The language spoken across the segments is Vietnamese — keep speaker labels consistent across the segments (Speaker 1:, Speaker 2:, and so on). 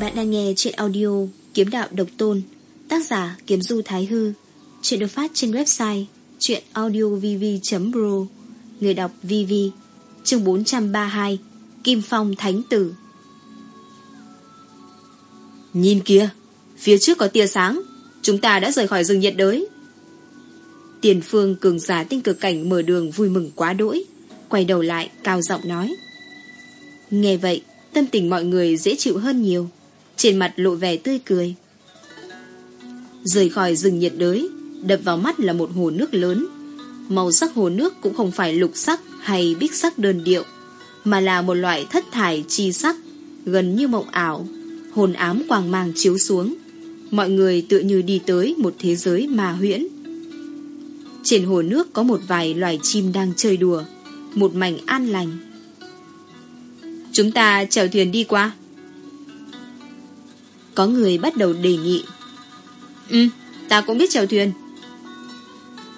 Speaker 1: Bạn đang nghe chuyện audio Kiếm Đạo Độc Tôn, Tác giả Kiếm Du Thái Hư. Chuyện được phát trên website Chuyện audiovv.pro Người đọc VV Chương 432 Kim Phong Thánh Tử.
Speaker 2: Nhìn kia Phía trước có tia sáng. Chúng ta đã rời khỏi rừng nhiệt đới. Tiền phương cường giả tinh cực cảnh mở đường vui mừng quá đỗi, Quay đầu lại cao giọng nói. Nghe vậy, Tâm tình mọi người dễ chịu hơn nhiều. Trên mặt lộ vẻ tươi cười. Rời khỏi rừng nhiệt đới, Đập vào mắt là một hồ nước lớn. Màu sắc hồ nước cũng không phải lục sắc Hay bích sắc đơn điệu, Mà là một loại thất thải chi sắc, Gần như mộng ảo, Hồn ám quang mang chiếu xuống. Mọi người tựa như đi tới Một thế giới ma huyễn. Trên hồ nước có một vài loài chim đang chơi đùa Một mảnh an lành. Chúng ta chèo thuyền đi qua. Có người bắt đầu đề nghị. Ừ, ta cũng biết chèo thuyền.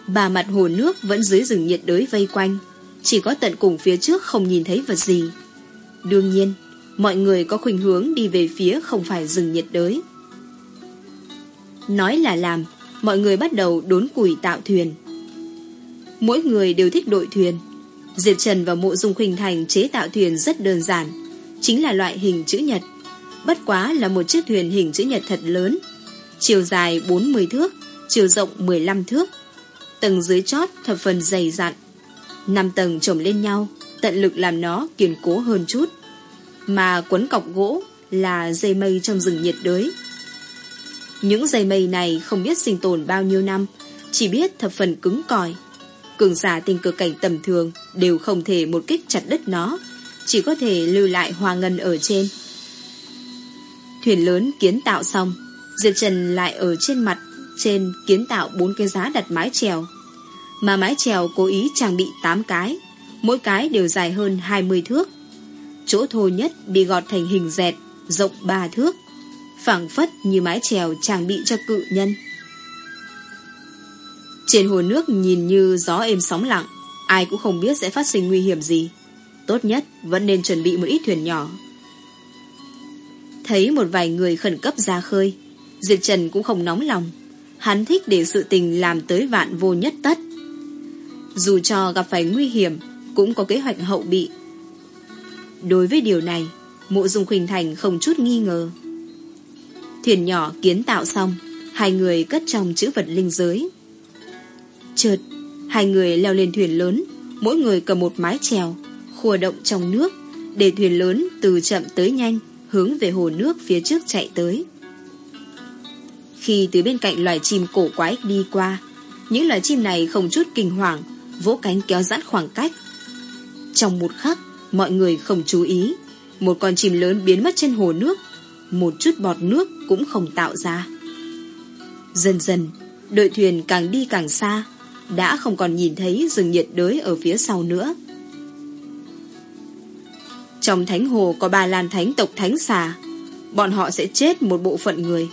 Speaker 2: Bà mặt hồ nước vẫn dưới rừng nhiệt đới vây quanh Chỉ có tận cùng phía trước không nhìn thấy vật gì. Đương nhiên Mọi người có khuynh hướng đi về phía không phải rừng nhiệt đới. Nói là làm, Mọi người bắt đầu đốn củi tạo thuyền. Mỗi người đều thích đội thuyền. Diệp Trần và Mộ Dung Khuynh Thành chế tạo thuyền rất đơn giản, Chính là loại hình chữ nhật. Bất quá là một chiếc thuyền hình chữ nhật thật lớn, Chiều dài 40 thước, Chiều rộng 15 thước, Tầng dưới chót thập phần dày dặn. Năm tầng chồng lên nhau, Tận lực làm nó kiên cố hơn chút. Mà quấn cọc gỗ Là dây mây trong rừng nhiệt đới. Những dây mây này Không biết sinh tồn bao nhiêu năm Chỉ biết thập phần cứng cỏi Cường giả tình cực cảnh tầm thường Đều không thể một kích chặt đứt nó Chỉ có thể lưu lại hoa ngân ở trên Thuyền lớn kiến tạo xong Diệp Trần lại ở trên mặt trên kiến tạo bốn cái giá đặt mái chèo. Mà mái chèo cố ý trang bị 8 cái, mỗi cái đều dài hơn 20 thước. Chỗ thô nhất bị gọt thành hình dẹt, rộng 3 thước, phẳng phất như mái chèo trang bị cho cự nhân. Trên hồ nước nhìn như gió êm sóng lặng, ai cũng không biết sẽ phát sinh nguy hiểm gì. Tốt nhất vẫn nên chuẩn bị một ít thuyền nhỏ. Thấy một vài người khẩn cấp ra khơi, Diệp Trần cũng không nóng lòng. Hắn thích để sự tình làm tới vạn vô nhất tất. Dù cho gặp phải nguy hiểm, cũng có kế hoạch hậu bị. Đối với điều này, mộ dung khuynh thành không chút nghi ngờ. Thuyền nhỏ kiến tạo xong, hai người cất trong chữ vật linh giới. Chợt, hai người leo lên thuyền lớn, mỗi người cầm một mái chèo, khua động trong nước, để thuyền lớn từ chậm tới nhanh, hướng về hồ nước phía trước chạy tới. Khi từ bên cạnh loài chim cổ quái đi qua, những loài chim này không chút kinh hoàng, vỗ cánh kéo giãn khoảng cách. Trong một khắc, mọi người không chú ý, một con chim lớn biến mất trên hồ nước, một chút bọt nước cũng không tạo ra. Dần dần, đội thuyền càng đi càng xa, đã không còn nhìn thấy rừng nhiệt đới ở phía sau nữa. Trong thánh hồ có ba lan thánh tộc thánh xà, bọn họ sẽ chết một bộ phận người.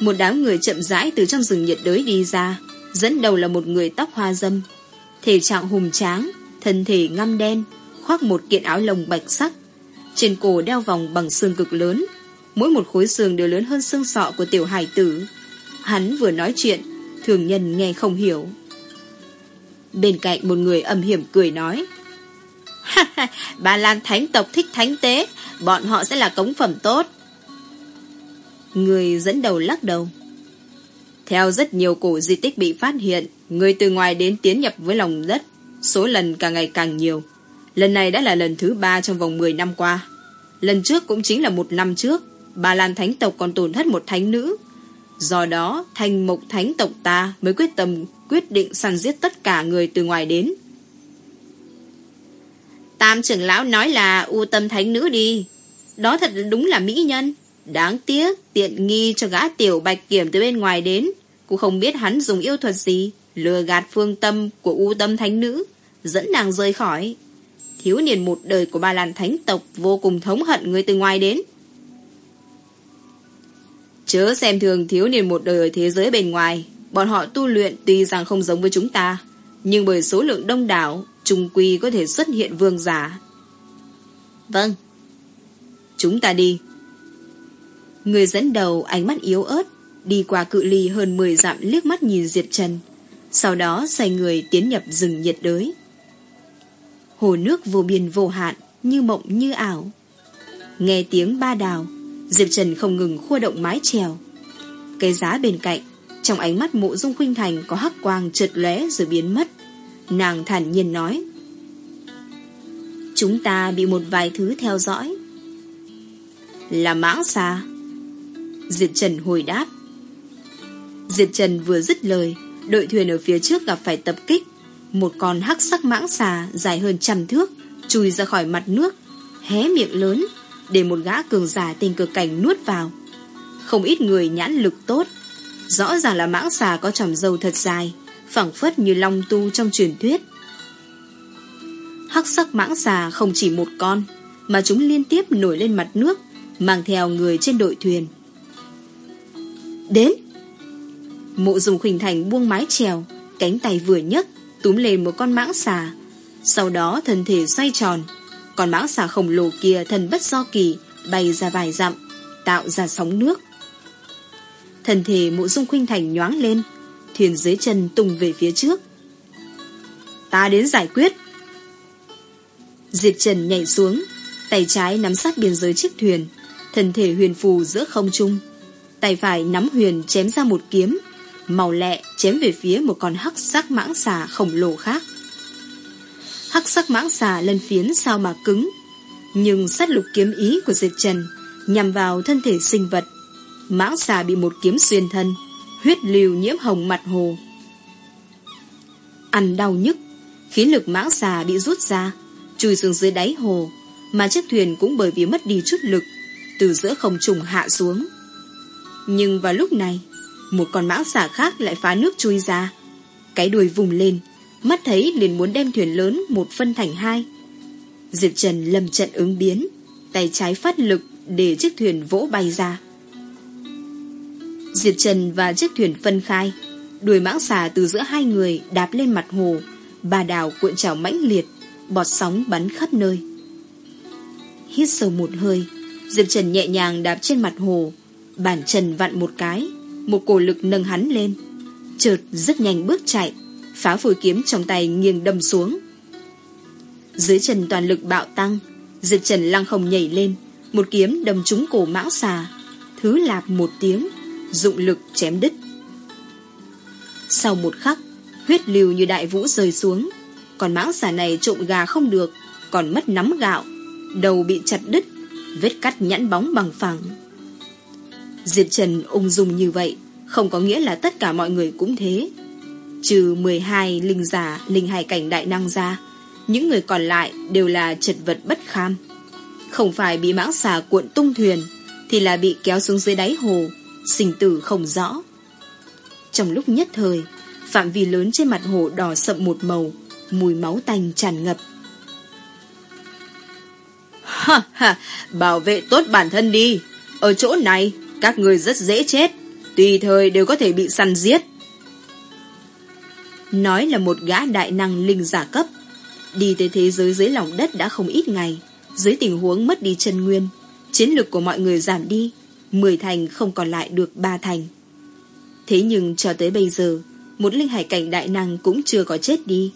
Speaker 2: Một đám người chậm rãi từ trong rừng nhiệt đới đi ra, dẫn đầu là một người tóc hoa dâm. Thể trạng hùng tráng, thân thể ngăm đen, khoác một kiện áo lồng bạch sắc. Trên cổ đeo vòng bằng xương cực lớn, mỗi một khối xương đều lớn hơn xương sọ của tiểu hải tử. Hắn vừa nói chuyện, thường nhân nghe không hiểu. Bên cạnh một người âm hiểm cười nói, Bà Lan thánh tộc thích thánh tế, bọn họ sẽ là cống phẩm tốt. Người dẫn đầu lắc đầu. Theo rất nhiều cổ di tích bị phát hiện, người từ ngoài đến tiến nhập với lòng đất, số lần càng ngày càng nhiều. Lần này đã là lần thứ ba trong vòng 10 năm qua. Lần trước cũng chính là một năm trước, Bà Lan Thánh tộc còn tổn thất một thánh nữ. Do đó, thành mộc thánh tộc ta mới quyết tâm quyết định săn giết tất cả người từ ngoài đến. Tam trưởng lão nói là u tâm thánh nữ đi. Đó thật đúng là mỹ nhân. Đáng tiếc, tiện nghi cho gã tiểu bạch kiểm từ bên ngoài đến. Cũng không biết hắn dùng yêu thuật gì, lừa gạt phương tâm của u tâm thánh nữ, dẫn nàng rời khỏi. Thiếu niên một đời của ba làn thánh tộc vô cùng thống hận người từ ngoài đến. Chớ xem thường thiếu niên một đời ở thế giới bên ngoài. Bọn họ tu luyện tuy rằng không giống với chúng ta, nhưng bởi số lượng đông đảo, trung quy có thể xuất hiện vương giả. Vâng. Chúng ta đi. Người dẫn đầu ánh mắt yếu ớt, đi qua cự ly hơn 10 dặm liếc mắt nhìn Diệp Trần. Sau đó xoay người tiến nhập rừng nhiệt đới. Hồ nước vô biên vô hạn, như mộng như ảo. Nghe tiếng ba đào, Diệp Trần không ngừng khua động mái chèo. Cái giá bên cạnh, trong ánh mắt mộ dung khuynh thành có hắc quang trượt lóe rồi biến mất. Nàng thản nhiên nói. Chúng ta bị một vài thứ theo dõi. Là mãng xà. Diệp Trần hồi đáp. Diệp Trần vừa dứt lời, đội thuyền ở phía trước gặp phải tập kích. Một con hắc sắc mãng xà dài hơn trăm thước, chui ra khỏi mặt nước, hé miệng lớn, để một gã cường giả tình cờ cảnh nuốt vào. Không ít người nhãn lực tốt, rõ ràng là mãng xà có tròm dâu thật dài, phẳng phất như long tu trong truyền thuyết. Hắc sắc mãng xà không chỉ một con, mà chúng liên tiếp nổi lên mặt nước, mang theo người trên đội thuyền. Đến! Mộ dùng khuynh thành buông mái trèo cánh tay vừa nhấc, túm lên một con mãng xà. Sau đó thân thể xoay tròn, còn mãng xà khổng lồ kia thần bất do kỳ, bay ra vài dặm, tạo ra sóng nước. Thân thể mộ dung khuynh thành nhoáng lên, thuyền dưới chân tung về phía trước. Ta đến giải quyết. Diệt Trần nhảy xuống, tay trái nắm sát biên giới chiếc thuyền, thân thể huyền phù giữa không trung. Tay phải nắm huyền chém ra một kiếm, màu lẹ chém về phía một con hắc sắc mãng xà khổng lồ khác. Hắc sắc mãng xà lên phiến sao mà cứng, nhưng sát lục kiếm ý của Diệt Trần nhằm vào thân thể sinh vật. Mãng xà bị một kiếm xuyên thân, huyết lưu nhiễm hồng mặt hồ. Ăn đau nhức, khiến lực mãng xà bị rút ra, chui xuống dưới đáy hồ, mà chiếc thuyền cũng bởi vì mất đi chút lực, từ giữa không trùng hạ xuống. Nhưng vào lúc này, một con mãng xà khác lại phá nước chui ra. Cái đuôi vùng lên, mắt thấy liền muốn đem thuyền lớn một phân thành hai. Diệp Trần lâm trận ứng biến, tay trái phát lực để chiếc thuyền vỗ bay ra. Diệp Trần và chiếc thuyền phân khai, đuôi mãng xà từ giữa hai người đạp lên mặt hồ, bà đào cuộn trào mãnh liệt, bọt sóng bắn khắp nơi. Hít sâu một hơi, Diệp Trần nhẹ nhàng đạp trên mặt hồ, bàn chân vặn một cái, một cổ lực nâng hắn lên. Chợt rất nhanh bước chạy, phá phổi kiếm trong tay nghiêng đâm xuống. Dưới chân toàn lực bạo tăng, Diệp Trần lăng không nhảy lên, một kiếm đâm trúng cổ mãng xà, thứ lạp một tiếng, dụng lực chém đứt. Sau một khắc, huyết lưu như đại vũ rơi xuống, còn mãng xà này trộm gà không được, còn mất nắm gạo, đầu bị chặt đứt, vết cắt nhẵn bóng bằng phẳng. Diệp Trần ung dung như vậy, không có nghĩa là tất cả mọi người cũng thế. Trừ 12 linh giả, linh hài cảnh đại năng ra, những người còn lại đều là chật vật bất kham. Không phải bị mãng xà cuộn tung thuyền, thì là bị kéo xuống dưới đáy hồ, sinh tử không rõ. Trong lúc nhất thời, phạm vi lớn trên mặt hồ đỏ sậm một màu, mùi máu tanh tràn ngập.
Speaker 3: Ha ha, bảo vệ tốt bản thân đi. Ở chỗ này, các người rất dễ chết, tùy thời đều có thể bị săn giết.
Speaker 2: Nói là một gã đại năng linh giả cấp, đi tới thế giới dưới lòng đất đã không ít ngày, dưới tình huống mất đi chân nguyên, chiến lực của mọi người giảm đi, 10 thành không còn lại được ba thành. Thế nhưng cho tới bây giờ, một linh hải cảnh đại năng cũng chưa có chết đi.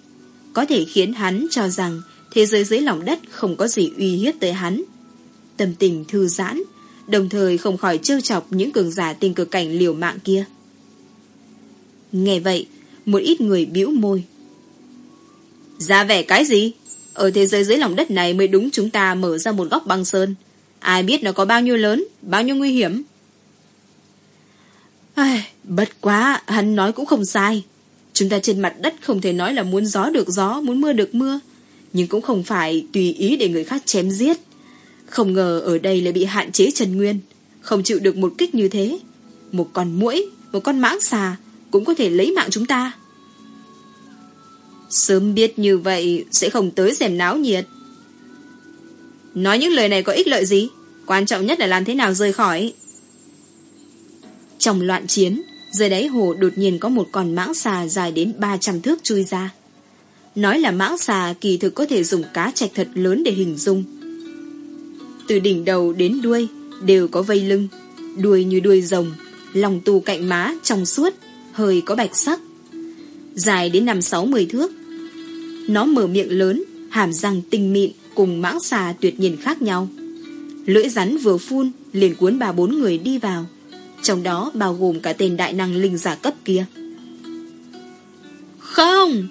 Speaker 2: Có thể khiến hắn cho rằng thế giới dưới lòng đất không có gì uy hiếp tới hắn. Tâm tình thư giãn, đồng thời không khỏi trêu chọc những cường giả tình cực cảnh liều mạng kia. Nghe vậy, một ít người bĩu môi.
Speaker 3: Ra vẻ cái gì? Ở thế giới dưới lòng đất này mới đúng chúng ta mở ra một góc băng sơn. Ai biết nó có bao nhiêu lớn, bao nhiêu nguy hiểm.
Speaker 2: Ai, bất quá, hắn nói cũng không sai. Chúng ta trên mặt đất không thể nói là muốn gió được gió, muốn mưa được mưa. Nhưng cũng không phải tùy ý để người khác chém giết. Không ngờ ở đây lại bị hạn chế Trần Nguyên. Không chịu được một kích như thế Một con muỗi, một con mãng xà Cũng có thể lấy mạng chúng ta.
Speaker 3: Sớm biết như vậy Sẽ không tới xem náo nhiệt. Nói những lời này có ích lợi gì? Quan trọng nhất là làm thế nào rời khỏi.
Speaker 2: Trong loạn chiến, dưới đáy hồ đột nhiên có một con mãng xà dài đến 300 thước chui ra. Nói là mãng xà kỳ thực có thể dùng cá trạch thật lớn để hình dung. Từ đỉnh đầu đến đuôi đều có vây lưng, đuôi như đuôi rồng, lòng tù cạnh má trong suốt, hơi có bạch sắc. Dài đến năm sáu mười thước. Nó mở miệng lớn, hàm răng tinh mịn cùng mãng xà tuyệt nhiên khác nhau. Lưỡi rắn vừa phun, liền cuốn ba bốn người đi vào. Trong đó bao gồm cả tên đại năng linh giả cấp kia. Không!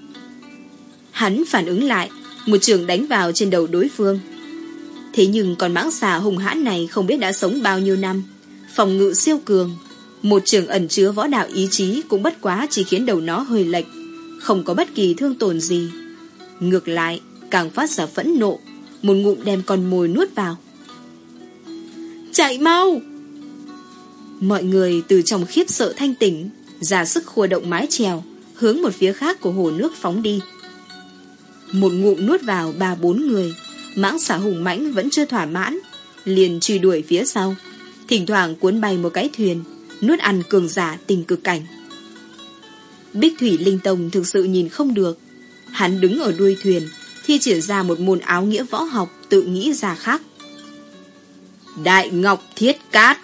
Speaker 2: Hắn phản ứng lại, một trường đánh vào trên đầu đối phương. Thế nhưng con mãng xà hùng hãn này không biết đã sống bao nhiêu năm. Phòng ngự siêu cường. Một trường ẩn chứa võ đạo ý chí cũng bất quá chỉ khiến đầu nó hơi lệch. Không có bất kỳ thương tổn gì. Ngược lại, càng phát ra phẫn nộ. Một ngụm đem con mồi nuốt vào. Chạy mau! Mọi người từ trong khiếp sợ thanh tỉnh, ra sức khua động mái chèo, hướng một phía khác của hồ nước phóng đi. Một ngụm nuốt vào ba bốn người, mãng xả hùng mãnh vẫn chưa thỏa mãn, liền truy đuổi phía sau, thỉnh thoảng cuốn bay một cái thuyền, nuốt ăn cường giả tình cực cảnh. Bích Thủy Linh Tông thực sự nhìn không được, hắn đứng ở đuôi thuyền, thi triển ra một môn áo nghĩa võ học tự nghĩ ra khác. Đại Ngọc Thiết Cát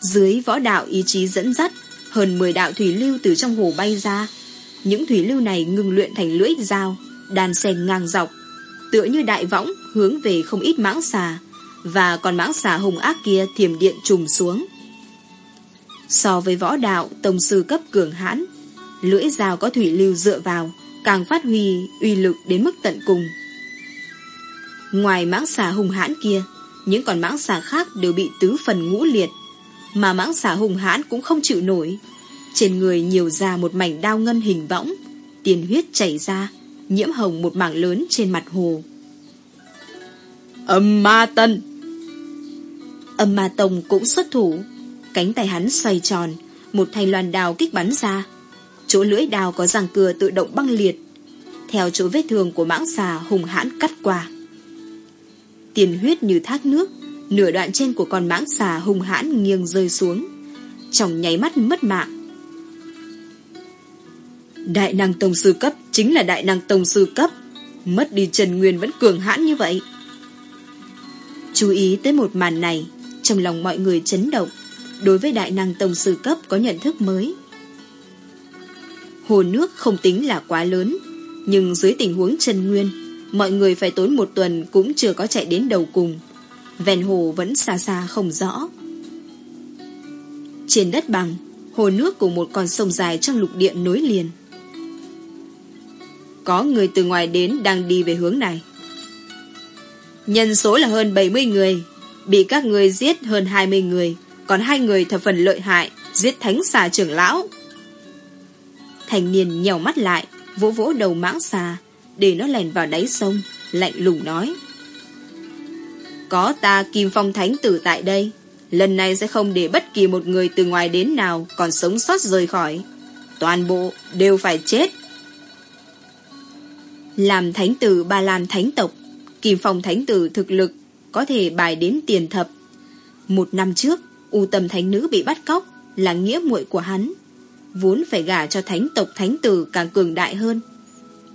Speaker 2: Dưới võ đạo ý chí dẫn dắt, hơn 10 đạo thủy lưu từ trong hồ bay ra. Những thủy lưu này ngừng luyện thành lưỡi dao, đàn sen ngang dọc, tựa như đại võng hướng về không ít mãng xà, và còn mãng xà hùng ác kia thiểm điện trùng xuống. So với võ đạo, tông sư cấp cường hãn, lưỡi dao có thủy lưu dựa vào, càng phát huy uy lực đến mức tận cùng. Ngoài mãng xà hùng hãn kia, những con mãng xà khác đều bị tứ phần ngũ liệt, mà mãng xà hùng hãn cũng không chịu nổi. Trên người nhiều ra một mảnh đao ngân hình võng, tiền huyết chảy ra, nhiễm hồng một mảng lớn trên mặt hồ. Âm ma tân Âm ma tông cũng xuất thủ, cánh tay hắn xoay tròn, một thanh loàn đào kích bắn ra. Chỗ lưỡi đào có răng cưa tự động băng liệt, theo chỗ vết thương của mãng xà hùng hãn cắt qua. Tiền huyết như thác nước, nửa đoạn trên của con mãng xà hùng hãn nghiêng rơi xuống, trong nháy mắt mất mạng. Đại năng tông sư cấp chính là đại năng tông sư cấp, mất đi Trần Nguyên vẫn cường hãn như vậy. Chú ý tới một màn này, trong lòng mọi người chấn động, đối với đại năng tông sư cấp có nhận thức mới. Hồ nước không tính là quá lớn, nhưng dưới tình huống Trần Nguyên, mọi người phải tốn một tuần cũng chưa có chạy đến đầu cùng. Ven hồ vẫn xa xa không rõ. Trên đất bằng, hồ nước cùng một con sông dài trong lục địa nối liền. Có người từ ngoài đến đang đi về hướng này. Nhân số là hơn 70 người, bị các người giết hơn 20 người, còn hai người thập phần lợi hại, giết thánh xà trưởng lão. Thành niên nhèo mắt lại, vỗ vỗ đầu mãng xà, để nó lèn vào đáy sông, lạnh lùng nói. Có ta Kim Phong Thánh Tử tại đây, lần này sẽ không để bất kỳ một người từ ngoài đến nào còn sống sót rời khỏi. Toàn bộ đều phải chết. Làm Thánh Tử Ba Lan Thánh Tộc, Kim Phong Thánh Tử thực lực có thể bài đến tiền thập. Một năm trước, U Tâm Thánh Nữ bị bắt cóc là nghĩa muội của hắn. Vốn phải gả cho Thánh Tộc Thánh Tử càng cường đại hơn.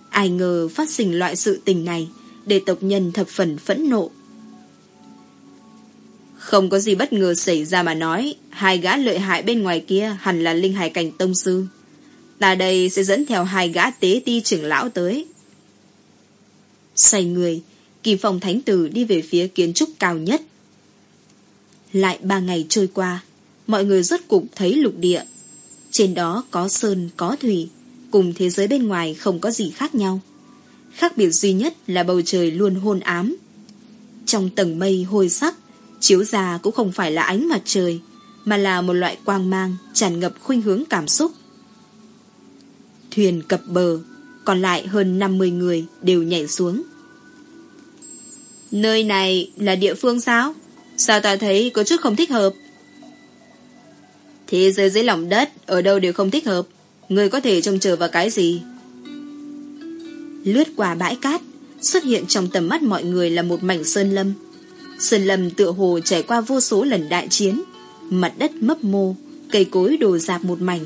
Speaker 2: Ai ngờ phát sinh loại sự tình này để tộc nhân thập phần phẫn nộ. Không có gì bất ngờ xảy ra mà nói hai gã lợi hại bên ngoài kia hẳn là linh hải cảnh tông sư. Ta đây sẽ dẫn theo hai gã tế ti trưởng lão tới. Xoay người, kỳ phòng Thánh Tử đi về phía kiến trúc cao nhất. Lại ba ngày trôi qua, mọi người rốt cục thấy lục địa. Trên đó có sơn, có thủy, cùng thế giới bên ngoài không có gì khác nhau. Khác biệt duy nhất là bầu trời luôn hôn ám. Trong tầng mây hôi sắc, chiếu ra cũng không phải là ánh mặt trời, mà là một loại quang mang tràn ngập khuynh hướng cảm xúc. Thuyền cập bờ, còn lại hơn 50 người đều nhảy xuống. Nơi này là địa phương sao? Sao ta thấy có chút không thích hợp? Thế giới dưới lòng đất ở đâu đều không thích hợp. Người có thể trông chờ vào cái gì? Lướt qua bãi cát, xuất hiện trong tầm mắt mọi người là một mảnh sơn lâm. Sơn lâm tựa hồ trải qua vô số lần đại chiến, Mặt đất mấp mô, cây cối đổ dạp một mảnh.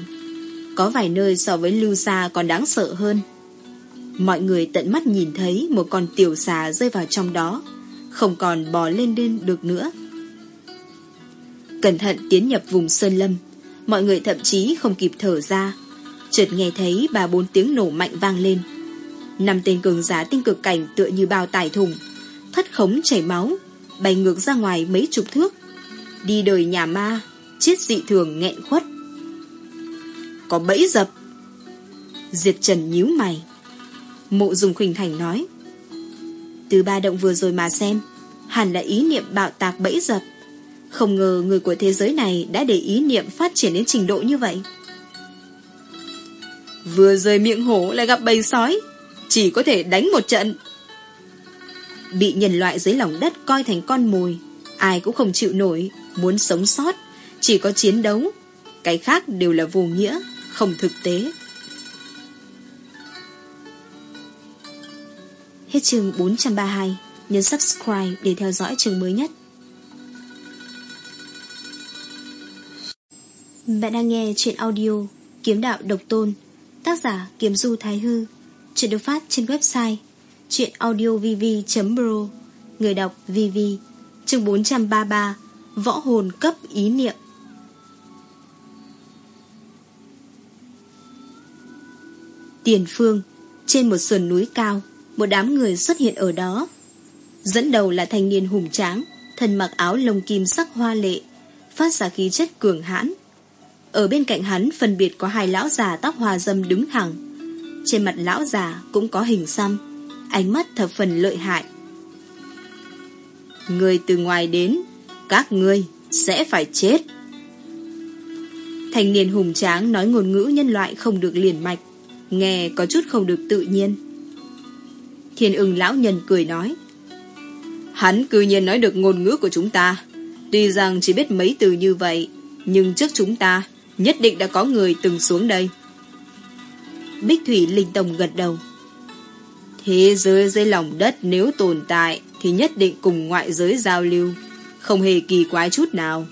Speaker 2: Có vài nơi so với lưu xa còn đáng sợ hơn. Mọi người tận mắt nhìn thấy một con tiểu xà rơi vào trong đó, không còn bò lên lên được nữa. Cẩn thận tiến nhập vùng sơn lâm, mọi người thậm chí không kịp thở ra. Chợt nghe thấy ba bốn tiếng nổ mạnh vang lên. Năm tên cường giả tinh cực cảnh tựa như bao tải thùng, thất khống chảy máu, bay ngược ra ngoài mấy chục thước. Đi đời nhà ma, chết dị thường nghẹn khuất. Có bẫy dập. Diệt Trần nhíu mày. Mộ Dùng Khuynh Thành nói. Từ ba động vừa rồi mà xem, hẳn là ý niệm bạo tạc bẫy dập. Không ngờ người của thế giới này đã để ý niệm phát triển đến trình độ như vậy. Vừa rời miệng hổ lại gặp bầy sói, chỉ có thể đánh một trận. Bị nhân loại dưới lòng đất coi thành con mồi, ai cũng không chịu nổi, muốn sống sót, chỉ có chiến đấu. Cái khác đều là vô nghĩa, không thực tế.
Speaker 1: Hết chương 432, nhấn subscribe để theo dõi chương mới nhất. Bạn đang nghe chuyện audio Kiếm đạo độc tôn Tác giả Kiếm Du Thái Hư Chuyện được phát trên website chuyệnaudiovv.pro, Người đọc VV Chương 433 Võ hồn cấp ý niệm Tiền phương Trên một sườn núi cao một đám người xuất hiện ở đó Dẫn đầu là thanh niên hùng tráng Thân mặc áo lông kim sắc hoa lệ Phát ra khí chất cường hãn ở bên cạnh hắn phân biệt có hai lão già tóc hoa dâm đứng thẳng. Trên mặt lão già cũng có hình xăm, ánh mắt thập phần lợi hại.
Speaker 2: Người từ ngoài đến, các ngươi sẽ phải chết. thanh niên hùng tráng nói ngôn ngữ nhân loại không được liền mạch, nghe có chút không được tự nhiên. Thiên ưng lão nhân cười nói. Hắn cư nhiên nói được ngôn ngữ của chúng ta, tuy rằng chỉ biết mấy từ như vậy, nhưng trước chúng ta Nhất định đã có người từng xuống đây. Bích Thủy Linh Tông gật đầu. Thế giới dưới lòng đất nếu tồn tại Thì nhất định cùng ngoại giới giao lưu Không hề kỳ quái chút nào.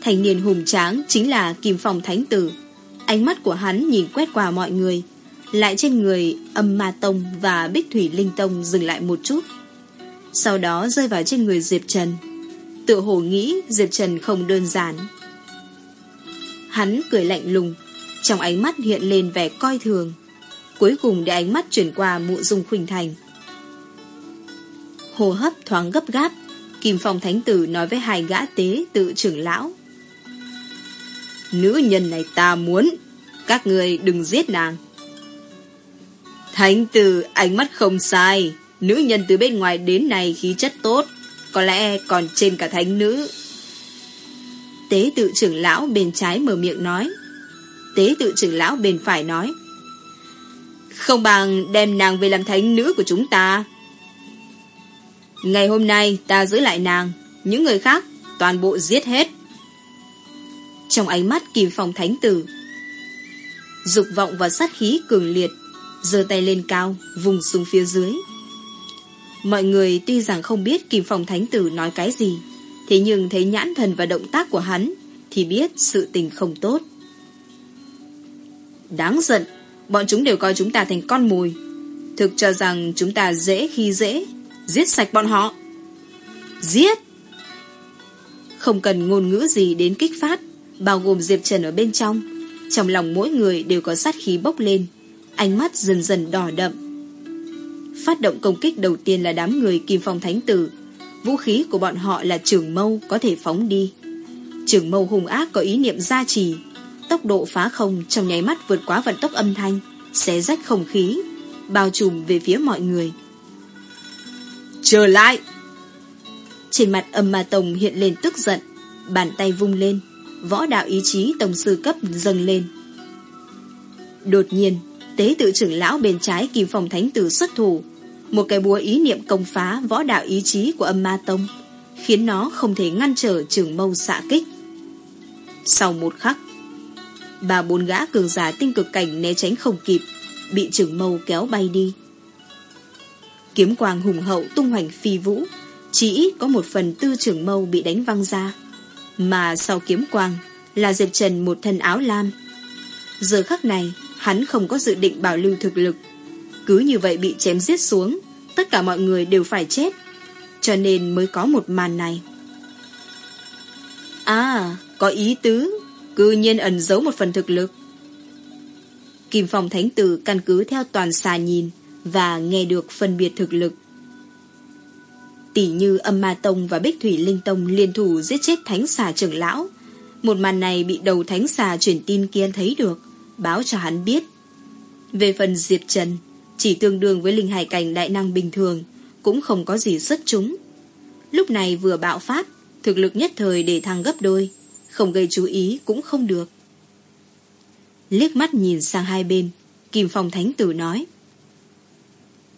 Speaker 1: Thành niên hùng tráng chính là Kim Phong Thánh Tử. Ánh mắt của hắn nhìn quét qua mọi người lại trên người âm ma tông và Bích Thủy Linh Tông dừng lại một chút Sau đó rơi vào trên người Diệp Trần Tự hồ nghĩ Diệp Trần không đơn giản Hắn cười lạnh lùng, trong ánh mắt hiện lên vẻ coi thường. Cuối cùng để ánh mắt chuyển qua mụ dung khuynh thành. Hồ hấp thoáng gấp gáp, Kim Phong Thánh Tử nói với hai gã tế tự trưởng lão. Nữ nhân này ta muốn, các người đừng giết nàng. Thánh Tử ánh mắt không sai, nữ nhân từ bên ngoài đến này khí chất tốt, có lẽ còn trên cả thánh nữ. Tế tự trưởng lão bên trái mở miệng nói. Tế tự trưởng lão bên phải nói. Không bằng đem nàng về làm thánh nữ của chúng ta. Ngày hôm nay ta giữ lại nàng, những người khác toàn bộ giết hết. Trong ánh mắt kìm phòng thánh tử, dục vọng và sát khí cường liệt, giơ tay lên cao, vùng xuống phía dưới. Mọi người tuy rằng không biết kìm phòng thánh tử nói cái gì, Thế nhưng thấy nhãn thần và động tác của hắn Thì biết sự tình không tốt. Đáng giận Bọn chúng đều coi chúng ta thành con mồi. Thực cho rằng chúng ta dễ khi dễ Giết sạch bọn họ. Giết! Không cần ngôn ngữ gì đến kích phát Bao gồm Diệp Trần ở bên trong. Trong lòng mỗi người đều có sát khí bốc lên. Ánh mắt dần dần đỏ đậm Phát động công kích đầu tiên là đám người Kim Phong Thánh Tử Vũ khí của bọn họ là trường mâu có thể phóng đi. Trường mâu hung ác có ý niệm gia trì, tốc độ phá không trong nháy mắt vượt quá vận tốc âm thanh, xé rách không khí, bao trùm về phía mọi người. Trở lại! Trên mặt âm ma tông hiện lên tức giận, bàn tay vung lên, võ đạo ý chí tổng sư cấp dâng lên. Đột nhiên, tế tự trưởng lão bên trái kim phòng thánh tử xuất thủ, một cái búa ý niệm công phá võ đạo ý chí của âm ma tông, khiến nó không thể ngăn trở trường mâu xạ kích. Sau một khắc, bà bốn gã cường giả tinh cực cảnh né tránh không kịp, bị trường mâu kéo bay đi. Kiếm quang hùng hậu tung hoành phi vũ, chỉ ít có một phần tư trường mâu bị đánh văng ra.
Speaker 2: Mà sau kiếm quang Là Diệp Trần một thân áo lam Giờ khắc này Hắn không có dự định bảo lưu thực lực. Cứ như vậy bị chém giết xuống Tất cả mọi người đều phải chết. Cho nên mới có một màn này. À Có ý tứ. Cư nhiên ẩn giấu một phần thực lực. Kim Phong Thánh Tử căn cứ theo toàn xà nhìn Và nghe được phân biệt thực lực. Tỷ như âm ma tông và bích thủy linh tông liên thủ giết chết thánh xà trưởng lão. Một màn này bị đầu thánh xà truyền tin kia thấy được, báo cho hắn biết. Về phần Diệp Trần, chỉ tương đương với linh hải cảnh đại năng bình thường, cũng không có gì xuất chúng. Lúc này vừa bạo phát, thực lực nhất thời để thăng gấp đôi, không gây chú ý cũng không được. Liếc mắt nhìn sang hai bên, Kim Phong Thánh Tử nói.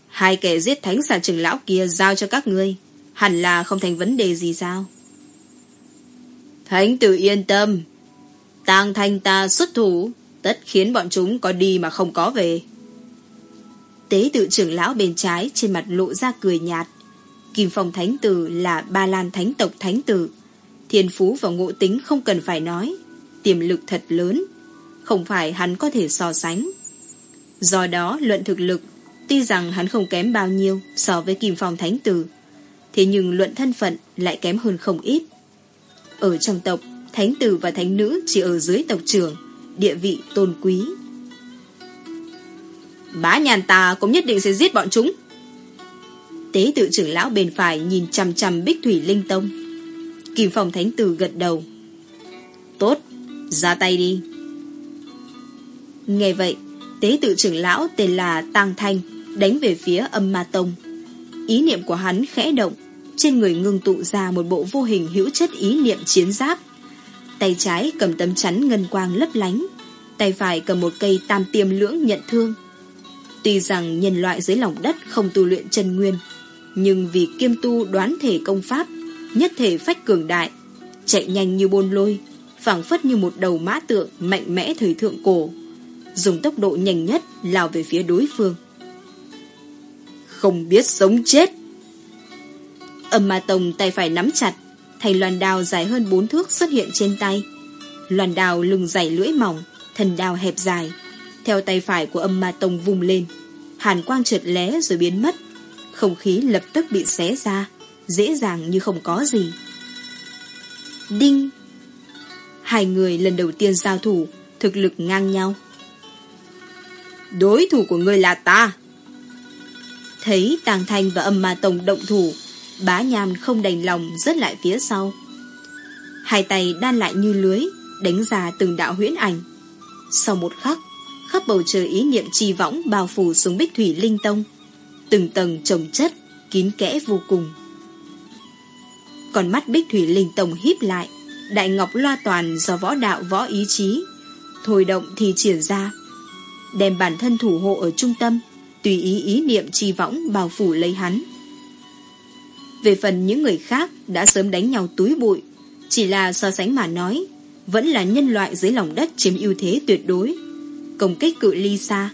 Speaker 2: Hai kẻ giết thánh xà trưởng lão kia giao cho các ngươi. Hẳn là không thành vấn đề gì sao? Thánh tử yên tâm. Tàng thanh ta xuất thủ, tất khiến bọn chúng có đi mà không có về. Tế tự trưởng lão bên trái trên mặt lộ ra cười nhạt. Kim Phong Thánh Tử là ba lan thánh tộc thánh tử. Thiên phú và ngộ tính không cần phải nói. Tiềm lực thật lớn. Không phải hắn có thể so sánh. Do đó luận thực lực Tuy rằng hắn không kém bao nhiêu so với Kim Phong Thánh Tử, thế nhưng luận thân phận lại kém hơn không ít. Ở trong tộc, Thánh Tử và Thánh Nữ chỉ ở dưới tộc trưởng, địa vị tôn quý. Bá nhàn ta cũng nhất định sẽ giết bọn chúng. Tế tự trưởng lão bên phải nhìn chằm chằm Bích Thủy Linh Tông. Kim phòng Thánh Tử gật đầu. Tốt, ra tay đi. Nghe vậy, tế tự trưởng lão tên là Tăng Thanh đánh về phía âm ma tông. Ý niệm của hắn khẽ động, trên người ngưng tụ ra một bộ vô hình hữu chất ý niệm chiến giáp. Tay trái cầm tấm chắn ngân quang lấp lánh, tay phải cầm một cây tam tiêm lưỡng nhận thương. Tuy rằng nhân loại dưới lòng đất không tu luyện chân nguyên, nhưng vì kiêm tu đoán thể công pháp, nhất thể phách cường đại, chạy nhanh như bôn lôi, phảng phất như một đầu mã tượng mạnh mẽ thời thượng cổ, dùng tốc độ nhanh nhất lao về phía đối phương không biết sống chết. Âm ma tông tay phải nắm chặt, thành loàn đào dài hơn bốn thước xuất hiện trên tay. Loàn đào lừng dày lưỡi mỏng, thần đào hẹp dài. Theo tay phải của âm ma tông vùng lên, hàn quang trượt lé rồi biến mất. Không khí lập tức bị xé ra, dễ dàng như không có gì. Đinh! Hai người lần đầu tiên giao thủ, thực lực ngang nhau. Đối thủ của ngươi là ta! Thấy Tàng Thanh và âm ma Tông động thủ, bá nham không đành lòng rớt lại phía sau. Hai tay đan lại như lưới, đánh ra từng đạo huyễn ảnh. Sau một khắc, khắp bầu trời ý niệm trì võng bao phủ xuống bích thủy linh tông. Từng tầng trồng chất, kín kẽ vô cùng. Còn mắt bích thủy linh tông híp lại, đại ngọc loa toàn do võ đạo võ ý chí, thôi động thì triển ra, đem bản thân thủ hộ ở trung tâm, tùy ý ý niệm trì võng bao phủ lấy hắn. Về phần những người khác đã sớm đánh nhau túi bụi, chỉ là so sánh mà nói, vẫn là nhân loại dưới lòng đất chiếm ưu thế tuyệt đối. Công kích cự ly xa,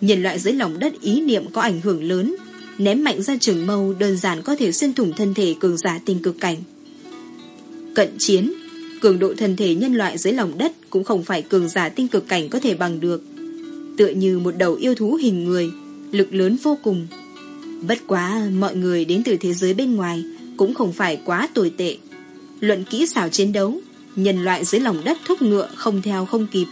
Speaker 2: nhân loại dưới lòng đất ý niệm có ảnh hưởng lớn, ném mạnh ra trường mâu đơn giản có thể xuyên thủng thân thể cường giả tinh cực cảnh. Cận chiến, cường độ thân thể nhân loại dưới lòng đất cũng không phải cường giả tinh cực cảnh có thể bằng được. Tựa như một đầu yêu thú hình người, lực lớn vô cùng. Bất quá mọi người đến từ thế giới bên ngoài cũng không phải quá tồi tệ. Luận kỹ xảo chiến đấu, nhân loại dưới lòng đất thúc ngựa không theo không kịp.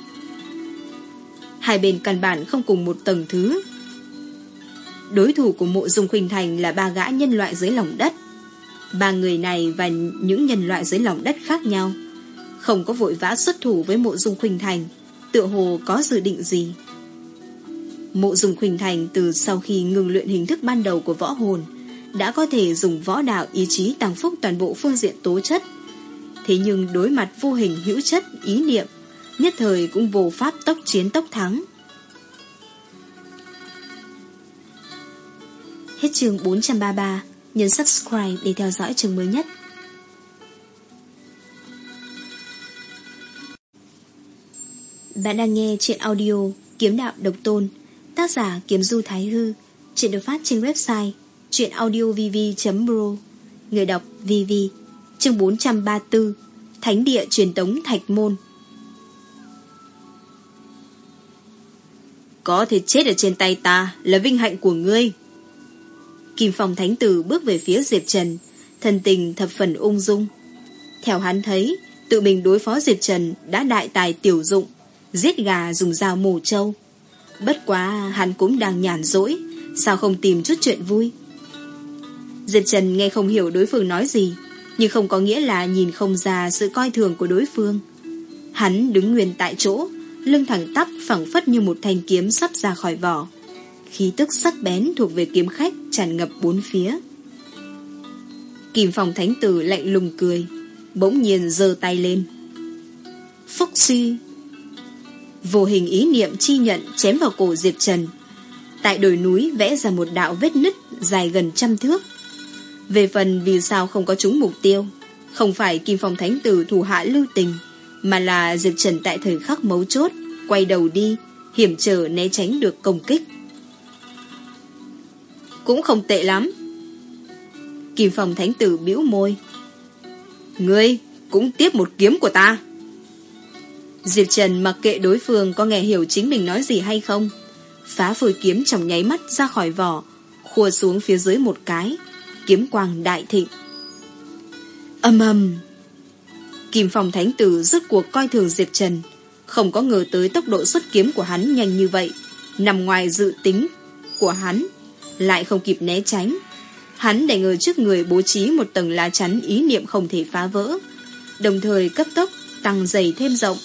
Speaker 2: Hai bên căn bản không cùng một tầng thứ. Đối thủ của mộ dung khuynh thành là ba gã nhân loại dưới lòng đất. Ba người này và những nhân loại dưới lòng đất khác nhau. Không có vội vã xuất thủ với mộ dung khuynh thành, tựa hồ có dự định gì. Mộ dùng Khuynh Thành từ sau khi ngừng luyện hình thức ban đầu của võ hồn, đã có thể dùng võ đạo, ý chí tăng phúc toàn bộ phương diện tố chất. Thế nhưng đối mặt vô hình hữu chất, ý niệm, nhất thời cũng vô pháp tốc chiến tốc thắng. Hết chương 433 Nhấn subscribe để theo dõi chương mới nhất Bạn đang nghe chuyện audio Kiếm đạo độc tôn Tác giả Kiếm Du Thái Hư Chuyện được phát trên website Chuyện audiovv.pro Người đọc VV Chương 434 Thánh địa truyền tống Thạch Môn
Speaker 3: Có thể chết ở trên tay ta là vinh hạnh của ngươi.
Speaker 2: Kim Phong Thánh Tử bước về phía Diệp Trần, thân tình thập phần ung dung. Theo hắn thấy, tự mình đối phó Diệp Trần đã đại tài tiểu dụng, giết gà dùng dao mổ trâu. Bất quá hắn cũng đang nhàn rỗi, sao không tìm chút chuyện vui. Diệp Trần nghe không hiểu đối phương nói gì, nhưng không có nghĩa là nhìn không ra sự coi thường của đối phương. Hắn đứng nguyên tại chỗ, lưng thẳng tắp phẳng phất như một thanh kiếm sắp ra khỏi vỏ. Khí tức sắc bén thuộc về kiếm khách tràn ngập bốn phía. Kim phòng thánh tử lạnh lùng cười, bỗng nhiên giơ tay lên. Phúc suy. Vô hình ý niệm chi nhận chém vào cổ Diệp Trần. Tại đồi núi vẽ ra một đạo vết nứt dài gần trăm thước. Về phần vì sao không có trúng mục tiêu, không phải Kim Phong Thánh Tử thủ hạ lưu tình, mà là Diệp Trần tại thời khắc mấu chốt, quay đầu đi, hiểm trở né tránh được công kích. Cũng không tệ lắm. Kim Phong Thánh Tử bĩu môi. Ngươi cũng tiếp một kiếm của ta. Diệp Trần mặc kệ đối phương có nghe hiểu chính mình nói gì hay không. Phá phôi kiếm trong nháy mắt ra khỏi vỏ, khua xuống phía dưới một cái, kiếm quang đại thịnh. Âm ầm Kim Phong Thánh Tử rứt cuộc coi thường Diệp Trần, không có ngờ tới tốc độ xuất kiếm của hắn nhanh như vậy, nằm ngoài dự tính của hắn, lại không kịp né tránh. Hắn để ngờ trước người bố trí một tầng lá chắn ý niệm không thể phá vỡ, đồng thời cấp tốc tăng dày thêm rộng.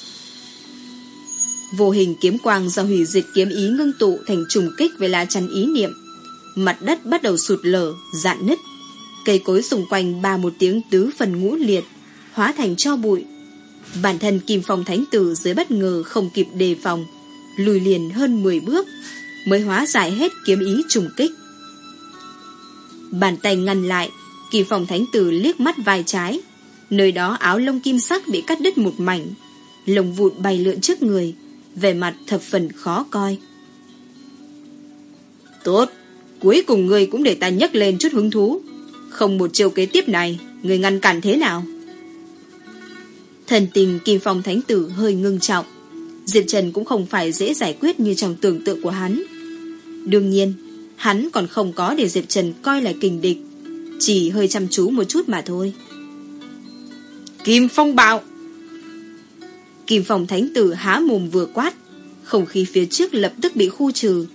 Speaker 2: Vô hình kiếm quang do hủy diệt kiếm ý ngưng tụ thành trùng kích với lá chắn ý niệm. Mặt đất bắt đầu sụt lở, dạn nứt. Cây cối xung quanh ba một tiếng tứ phần ngũ liệt, hóa thành cho bụi. Bản thân Kim Phong Thánh Tử dưới bất ngờ không kịp đề phòng, lùi liền hơn 10 bước, mới hóa giải hết kiếm ý trùng kích. Bàn tay ngăn lại, Kim Phong Thánh Tử liếc mắt vai trái, nơi đó áo lông kim sắc bị cắt đứt một mảnh, lồng vụn bay lượn trước người, vẻ mặt thập phần khó coi. Tốt, cuối cùng người cũng để ta nhắc lên chút hứng thú. Không một chiều kế tiếp này, người ngăn cản thế nào? Thần tình Kim Phong Thánh Tử hơi ngưng trọng. Diệp Trần cũng không phải dễ giải quyết như trong tưởng tượng của hắn. Đương nhiên, hắn còn không có để Diệp Trần coi là kình địch. Chỉ hơi chăm chú một chút mà thôi. Kim Phong bạo! Kim Phong Thánh Tử há mồm vừa quát. Không khí phía trước lập tức bị khu trừ.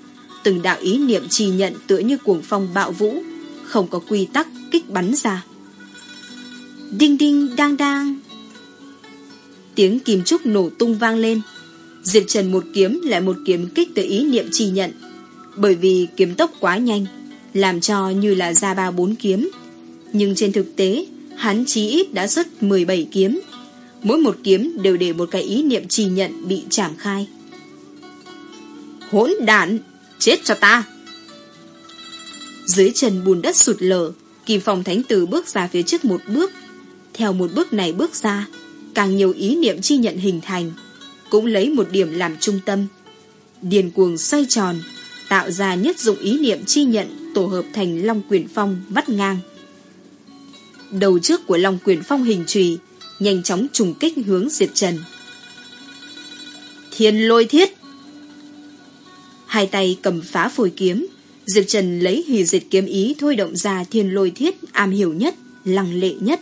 Speaker 2: Từng đạo ý niệm trì nhận tựa như cuồng phong bạo vũ. Không có quy tắc kích bắn ra. Đinh đinh đang đang. Tiếng kim trúc nổ tung vang lên. Diệp Trần một kiếm lại một kiếm kích tới ý niệm trì nhận. Bởi vì kiếm tốc quá nhanh, làm cho như là ra ba bốn kiếm. Nhưng trên thực tế, hắn chí ít đã xuất 17 kiếm. Mỗi một kiếm đều để một cái ý niệm trì nhận bị trảm khai. Hỗn đản, chết cho ta! Dưới chân bùn đất sụt lở, Kim Phong Thánh Tử bước ra phía trước một bước. Theo một bước này bước ra, càng nhiều ý niệm chi nhận hình thành, cũng lấy một điểm làm trung tâm. Điền cuồng xoay tròn, tạo ra nhất dụng ý niệm chi nhận tổ hợp thành Long Quyền Phong vắt ngang. Đầu trước của Long Quyền Phong hình trùy, nhanh chóng trùng kích hướng Diệp Trần. Thiên lôi thiết! Hai tay cầm phá phổi kiếm, Diệp Trần lấy hủy diệt kiếm ý thôi động ra thiên lôi thiết am hiểu nhất, lăng lệ nhất.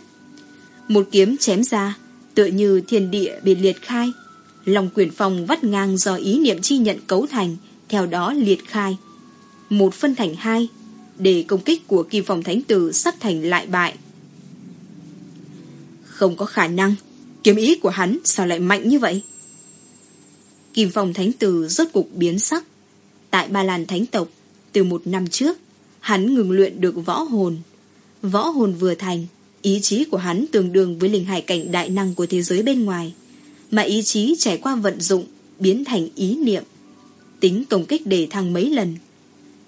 Speaker 2: Một kiếm chém ra, tựa như thiên địa bị liệt khai. Lòng quyền phòng vắt ngang do ý niệm chi nhận cấu thành, theo đó liệt khai. Một phân thành hai, để công kích của kim phòng thánh tử sắp thành lại bại. Không có khả năng, kiếm ý của hắn sao lại mạnh như vậy? Kim phòng thánh tử rốt cục biến sắc. Tại Ba Lan Thánh Tộc, từ một năm trước, hắn ngừng luyện được võ hồn. Võ hồn vừa thành, ý chí của hắn tương đương với linh hải cảnh đại năng của thế giới bên ngoài, mà ý chí trải qua vận dụng, biến thành ý niệm. Tính công kích đề thăng mấy lần.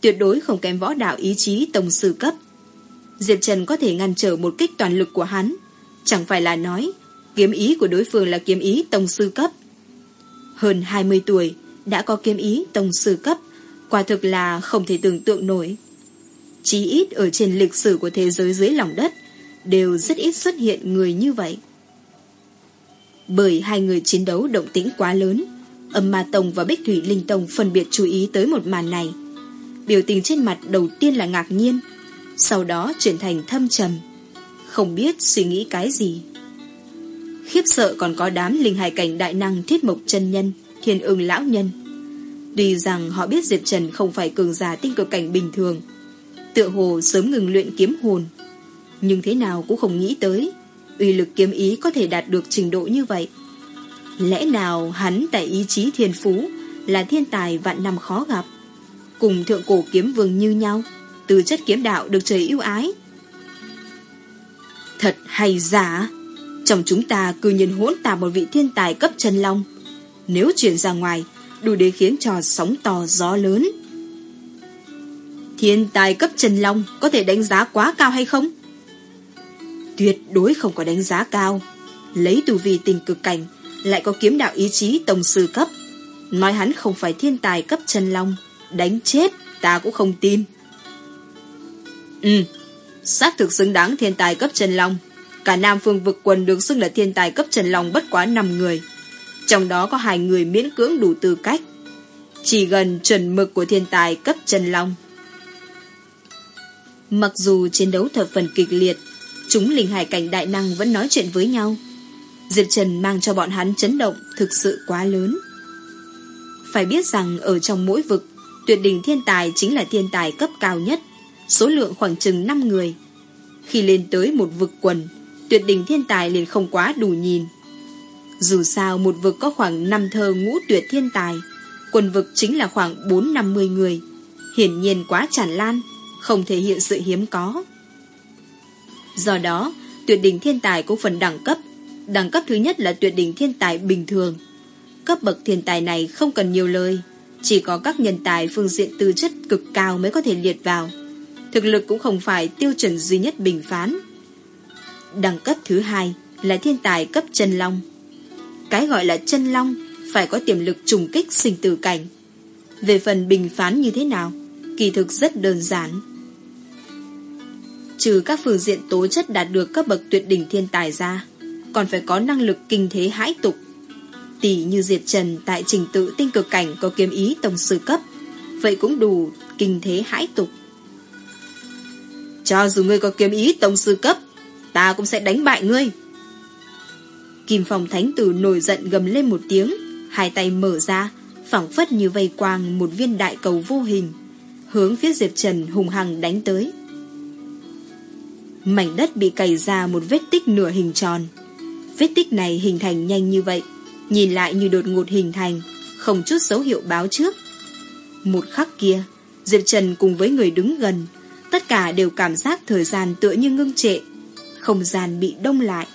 Speaker 2: Tuyệt đối không kém võ đạo ý chí tổng sư cấp. Diệp Trần có thể ngăn trở một kích toàn lực của hắn, chẳng phải là nói kiếm ý của đối phương là kiếm ý tông sư cấp. Hơn 20 tuổi, đã có kiếm ý tông sư cấp, quả thực là không thể tưởng tượng nổi. Chí ít ở trên lịch sử của thế giới dưới lòng đất, đều rất ít xuất hiện người như vậy. Bởi hai người chiến đấu động tĩnh quá lớn, âm ma tông và bích thủy linh tông phân biệt chú ý tới một màn này. Biểu tình trên mặt đầu tiên là ngạc nhiên, sau đó chuyển thành thâm trầm, không biết suy nghĩ cái gì. Khiếp sợ còn có đám linh hài cảnh đại năng thiết mộc chân nhân, thiên ưng lão nhân. Tuy rằng họ biết Diệp Trần không phải cường giả tinh cực cảnh bình thường, tựa hồ sớm ngừng luyện kiếm hồn, nhưng thế nào cũng không nghĩ tới, uy lực kiếm ý có thể đạt được trình độ như vậy. Lẽ nào hắn tại ý chí thiên phú là thiên tài vạn năm khó gặp, cùng thượng cổ kiếm vương như nhau, từ chất kiếm đạo được trời yêu ái. Thật hay giả, trong chúng ta cư nhiên hỗn tạp một vị thiên tài cấp chân long. Nếu chuyển ra ngoài, đủ để khiến cho sóng to gió lớn. Thiên tài cấp chân long có thể đánh giá quá cao hay không? Tuyệt đối không có đánh giá cao. Lấy tù vì tình cực cảnh, lại có kiếm đạo ý chí tổng sư cấp. Nói hắn không phải thiên tài cấp chân long, đánh chết ta cũng không tin. Ừ, xác thực xứng đáng thiên tài cấp trần long. Cả Nam Phương vực quần được xưng là thiên tài cấp trần long bất quá 5 người. Trong đó có hai người miễn cưỡng đủ tư cách. Chỉ gần chuẩn mực của thiên tài cấp trần long. Mặc dù chiến đấu thập phần kịch liệt, chúng linh hải cảnh đại năng vẫn nói chuyện với nhau. Diệp Trần mang cho bọn hắn chấn động thực sự quá lớn. Phải biết rằng ở trong mỗi vực, tuyệt đỉnh thiên tài chính là thiên tài cấp cao nhất, số lượng khoảng chừng 5 người. Khi lên tới một vực quần, tuyệt đỉnh thiên tài liền không quá đủ nhìn. Dù sao một vực có khoảng 5 thơ ngũ tuyệt thiên tài, quần vực chính là khoảng 4-50 người. Hiển nhiên quá tràn lan, không thể hiện sự hiếm có. Do đó, tuyệt đỉnh thiên tài có phần đẳng cấp. Đẳng cấp thứ nhất là tuyệt đỉnh thiên tài bình thường. Cấp bậc thiên tài này không cần nhiều lời, chỉ có các nhân tài phương diện tư chất cực cao mới có thể liệt vào. Thực lực cũng không phải tiêu chuẩn duy nhất bình phán. Đẳng cấp thứ hai là thiên tài cấp chân long. Cái gọi là chân long phải có tiềm lực trùng kích sinh tử cảnh. Về phần bình phán như thế nào, kỳ thực rất đơn giản. Trừ các phương diện tố chất đạt được cấp bậc tuyệt đỉnh thiên tài ra, còn phải có năng lực kinh thế hãi tục. Tỷ như Diệt Trần tại trình tự tinh cực cảnh có kiếm ý tổng sư cấp, vậy cũng đủ kinh thế hãi tục. Cho dù ngươi có kiếm ý tổng sư cấp, ta cũng sẽ đánh bại ngươi. Kim Phong Thánh Tử nổi giận gầm lên một tiếng, hai tay mở ra, phẳng phất như vây quang một viên đại cầu vô hình, hướng phía Diệp Trần hùng hằng đánh tới. Mảnh đất bị cày ra một vết tích nửa hình tròn. Vết tích này hình thành nhanh như vậy, nhìn lại như đột ngột hình thành, không chút dấu hiệu báo trước. Một khắc kia, Diệp Trần cùng với người đứng gần, tất cả đều cảm giác thời gian tựa như ngưng trệ, không gian bị đông lại.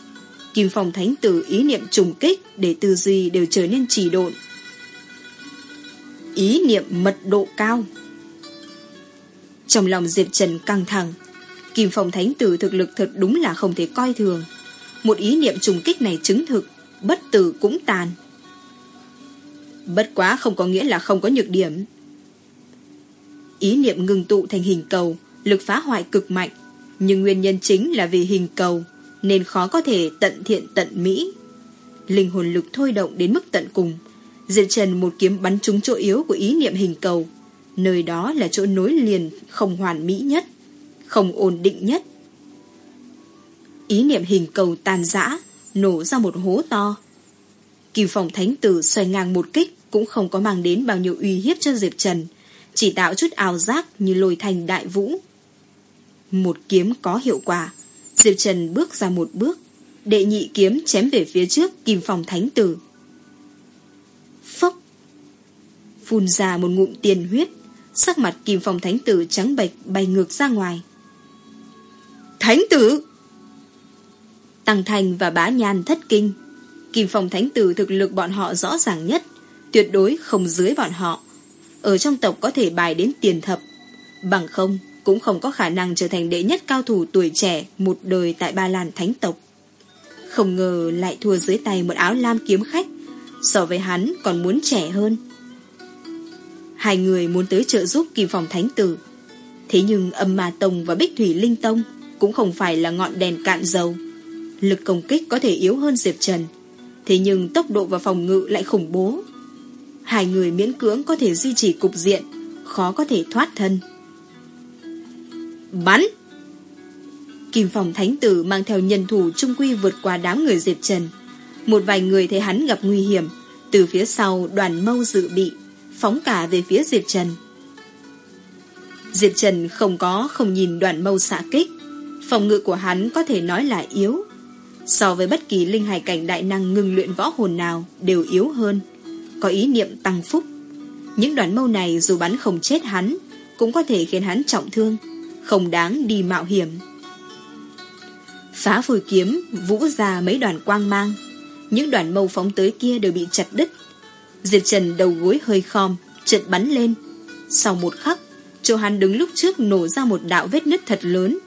Speaker 2: Kim Phong Thánh Tử ý niệm trùng kích để tư duy đều trở nên trì độn. Ý niệm mật độ cao. Trong lòng Diệp Trần căng thẳng Kim Phong Thánh Tử thực lực thật đúng là không thể coi thường. Một ý niệm trùng kích này chứng thực Bất tử cũng tàn. Bất quá không có nghĩa là không có nhược điểm. Ý niệm ngừng tụ thành hình cầu Lực phá hoại cực mạnh Nhưng nguyên nhân chính là vì hình cầu nên khó có thể tận thiện tận mỹ. Linh hồn lực thôi động đến mức tận cùng, Diệt Trần một kiếm bắn trúng chỗ yếu của ý niệm hình cầu, nơi đó là chỗ nối liền không hoàn mỹ nhất, không ổn định nhất. Ý niệm hình cầu tàn rã, nổ ra một hố to. Kim phòng thánh tử xoay ngang một kích cũng không có mang đến bao nhiêu uy hiếp cho Diệp Trần, chỉ tạo chút ảo giác như lồi thành đại vũ. Một kiếm có hiệu quả, Diệp Trần bước ra một bước, đệ nhị kiếm chém về phía trước Kim Phong Thánh Tử. Phốc! Phun ra một ngụm tiền huyết, sắc mặt Kim Phong Thánh Tử trắng bệch bay ngược ra ngoài. Thánh Tử! Tăng Thành và Bá Nhan thất kinh. Kim Phong Thánh Tử thực lực bọn họ rõ ràng nhất, tuyệt đối không dưới bọn họ. Ở trong tộc có thể bài đến tiền thập, bằng không cũng không có khả năng trở thành đệ nhất cao thủ tuổi trẻ một đời tại Ba Lan Thánh tộc. Không ngờ lại thua dưới tay một áo lam kiếm khách, so với hắn còn muốn trẻ hơn. Hai người muốn tới trợ giúp kỳ phòng thánh tử. Thế nhưng âm ma tông và bích thủy linh tông cũng không phải là ngọn đèn cạn dầu. Lực công kích có thể yếu hơn Diệp Trần. Thế nhưng tốc độ và phòng ngự lại khủng bố. Hai người miễn cưỡng có thể duy trì cục diện, khó có thể thoát thân. Bắn! Kim Phòng Thánh Tử mang theo nhân thủ trung quy vượt qua đám người Diệp Trần. Một vài người thấy hắn gặp nguy hiểm, từ phía sau đoàn mâu dự bị, phóng cả về phía Diệp Trần. Diệp Trần không có không nhìn đoàn mâu xạ kích, phòng ngự của hắn có thể nói là yếu. So với bất kỳ linh hài cảnh đại năng ngừng luyện võ hồn nào đều yếu hơn, có ý niệm tăng phúc. Những đoàn mâu này dù bắn không chết hắn, cũng có thể khiến hắn trọng thương, không đáng đi mạo hiểm. Phá phôi kiếm, vũ ra mấy đoàn quang mang. Những đoàn mâu phóng tới kia đều bị chặt đứt. Diệp Trần đầu gối hơi khom, chợt bắn lên. Sau một khắc, chỗ hắn đứng lúc trước nổ ra một đạo vết nứt thật lớn.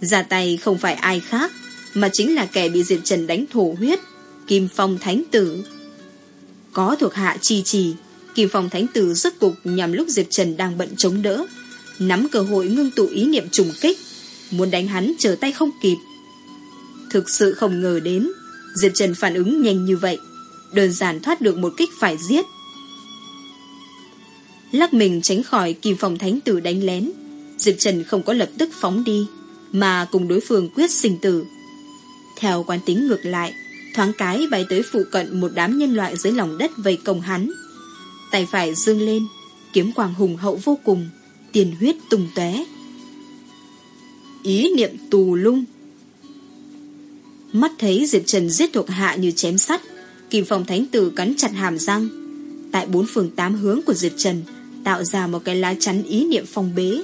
Speaker 2: Ra tay không phải ai khác, mà chính là kẻ bị Diệp Trần đánh thổ huyết, Kim Phong Thánh Tử. Có thuộc hạ chi trì, Kim Phong Thánh Tử rốt cục nhằm lúc Diệp Trần đang bận chống đỡ, nắm cơ hội ngưng tụ ý niệm trùng kích, muốn đánh hắn trở tay không kịp. Thực sự không ngờ đến Diệp Trần phản ứng nhanh như vậy Đơn giản thoát được một kích phải giết. Lắc mình tránh khỏi Kim phòng Thánh Tử đánh lén Diệp Trần không có lập tức phóng đi Mà cùng đối phương quyết sinh tử. Theo quán tính ngược lại Thoáng cái bay tới phụ cận Một đám nhân loại dưới lòng đất vây công hắn. Tay phải dương lên Kiếm quang hùng hậu vô cùng. Tiền huyết tung tóe. Ý niệm tù lung. Mắt thấy Diệp Trần giết thuộc hạ như chém sắt, Kim Phong Thánh Tử cắn chặt hàm răng. Tại bốn phường tám hướng của Diệp Trần, Tạo ra một cái lá chắn ý niệm phong bế,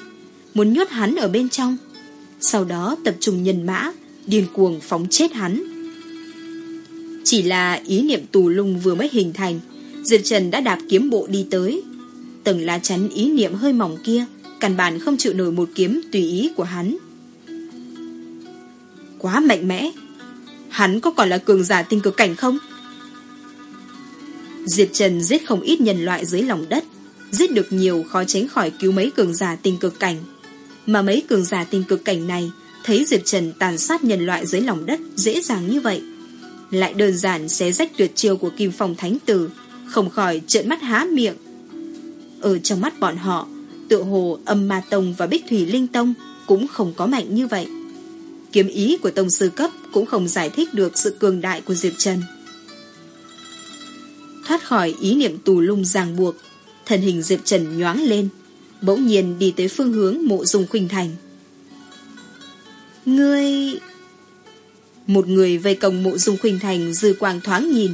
Speaker 2: Muốn nhốt hắn ở bên trong. Sau đó tập trung nhân mã, Điên cuồng phóng chết hắn. Chỉ là ý niệm tù lung vừa mới hình thành, Diệp Trần đã đạp kiếm bộ đi tới. Tầng lá chắn ý niệm hơi mỏng kia Căn bản không chịu nổi một kiếm tùy ý của hắn. Quá mạnh mẽ. Hắn có còn là cường giả tinh cực cảnh không? Diệp Trần giết không ít nhân loại dưới lòng đất, Giết được nhiều khó tránh khỏi cứu mấy cường giả tinh cực cảnh. Mà mấy cường giả tinh cực cảnh này, Thấy Diệp Trần tàn sát nhân loại dưới lòng đất Dễ dàng như vậy, Lại đơn giản xé rách tuyệt chiêu của Kim Phong Thánh Tử, Không khỏi trợn mắt há miệng. Ở trong mắt bọn họ Tựa hồ âm ma tông và bích thủy linh tông Cũng không có mạnh như vậy Kiếm ý của tông sư cấp cũng không giải thích được sự cường đại của Diệp Trần. Thoát khỏi ý niệm tù lung ràng buộc, thân hình Diệp Trần nhoáng lên, bỗng nhiên đi tới phương hướng mộ dung khuynh thành. Ngươi... Một người vây công mộ dung khuynh thành dư quang thoáng nhìn,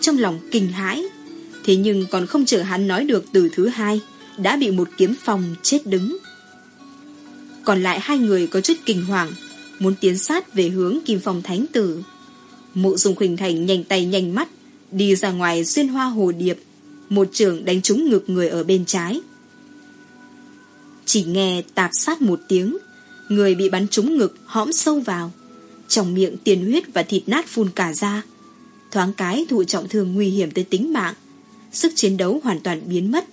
Speaker 2: trong lòng kinh hãi. Thế nhưng còn không chờ hắn nói được từ thứ hai, đã bị một kiếm phòng chết đứng. Còn lại hai người có chút kinh hoàng, muốn tiến sát về hướng Kim Phong Thánh Tử. Mộ Dung khuỳnh Thành nhanh tay nhanh mắt, đi ra ngoài xuyên hoa hồ điệp, một trường đánh trúng ngực người ở bên trái. Chỉ nghe tạp sát một tiếng, người bị bắn trúng ngực hõm sâu vào, trong miệng tiền huyết và thịt nát phun cả ra. Thoáng cái thụ trọng thương nguy hiểm tới tính mạng, sức chiến đấu hoàn toàn biến mất.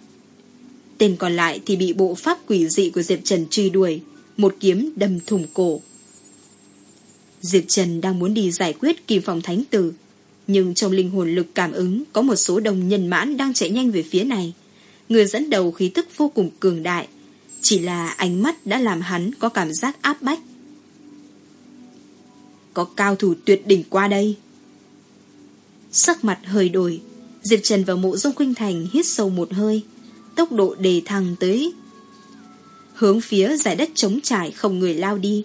Speaker 2: Tên còn lại thì bị bộ pháp quỷ dị của Diệp Trần truy đuổi, một kiếm đâm thủng cổ. Diệp Trần đang muốn đi giải quyết Kim phòng thánh tử Nhưng trong linh hồn lực cảm ứng Có một số đồng nhân mãn đang chạy nhanh về phía này. Người dẫn đầu khí tức vô cùng cường đại Chỉ là ánh mắt đã làm hắn có cảm giác áp bách. Có cao thủ tuyệt đỉnh qua đây. Sắc mặt hơi đổi Diệp Trần và mộ dung khuynh thành hít sâu một hơi. Tốc độ đề thăng tới Hướng phía giải đất trống trải không người lao đi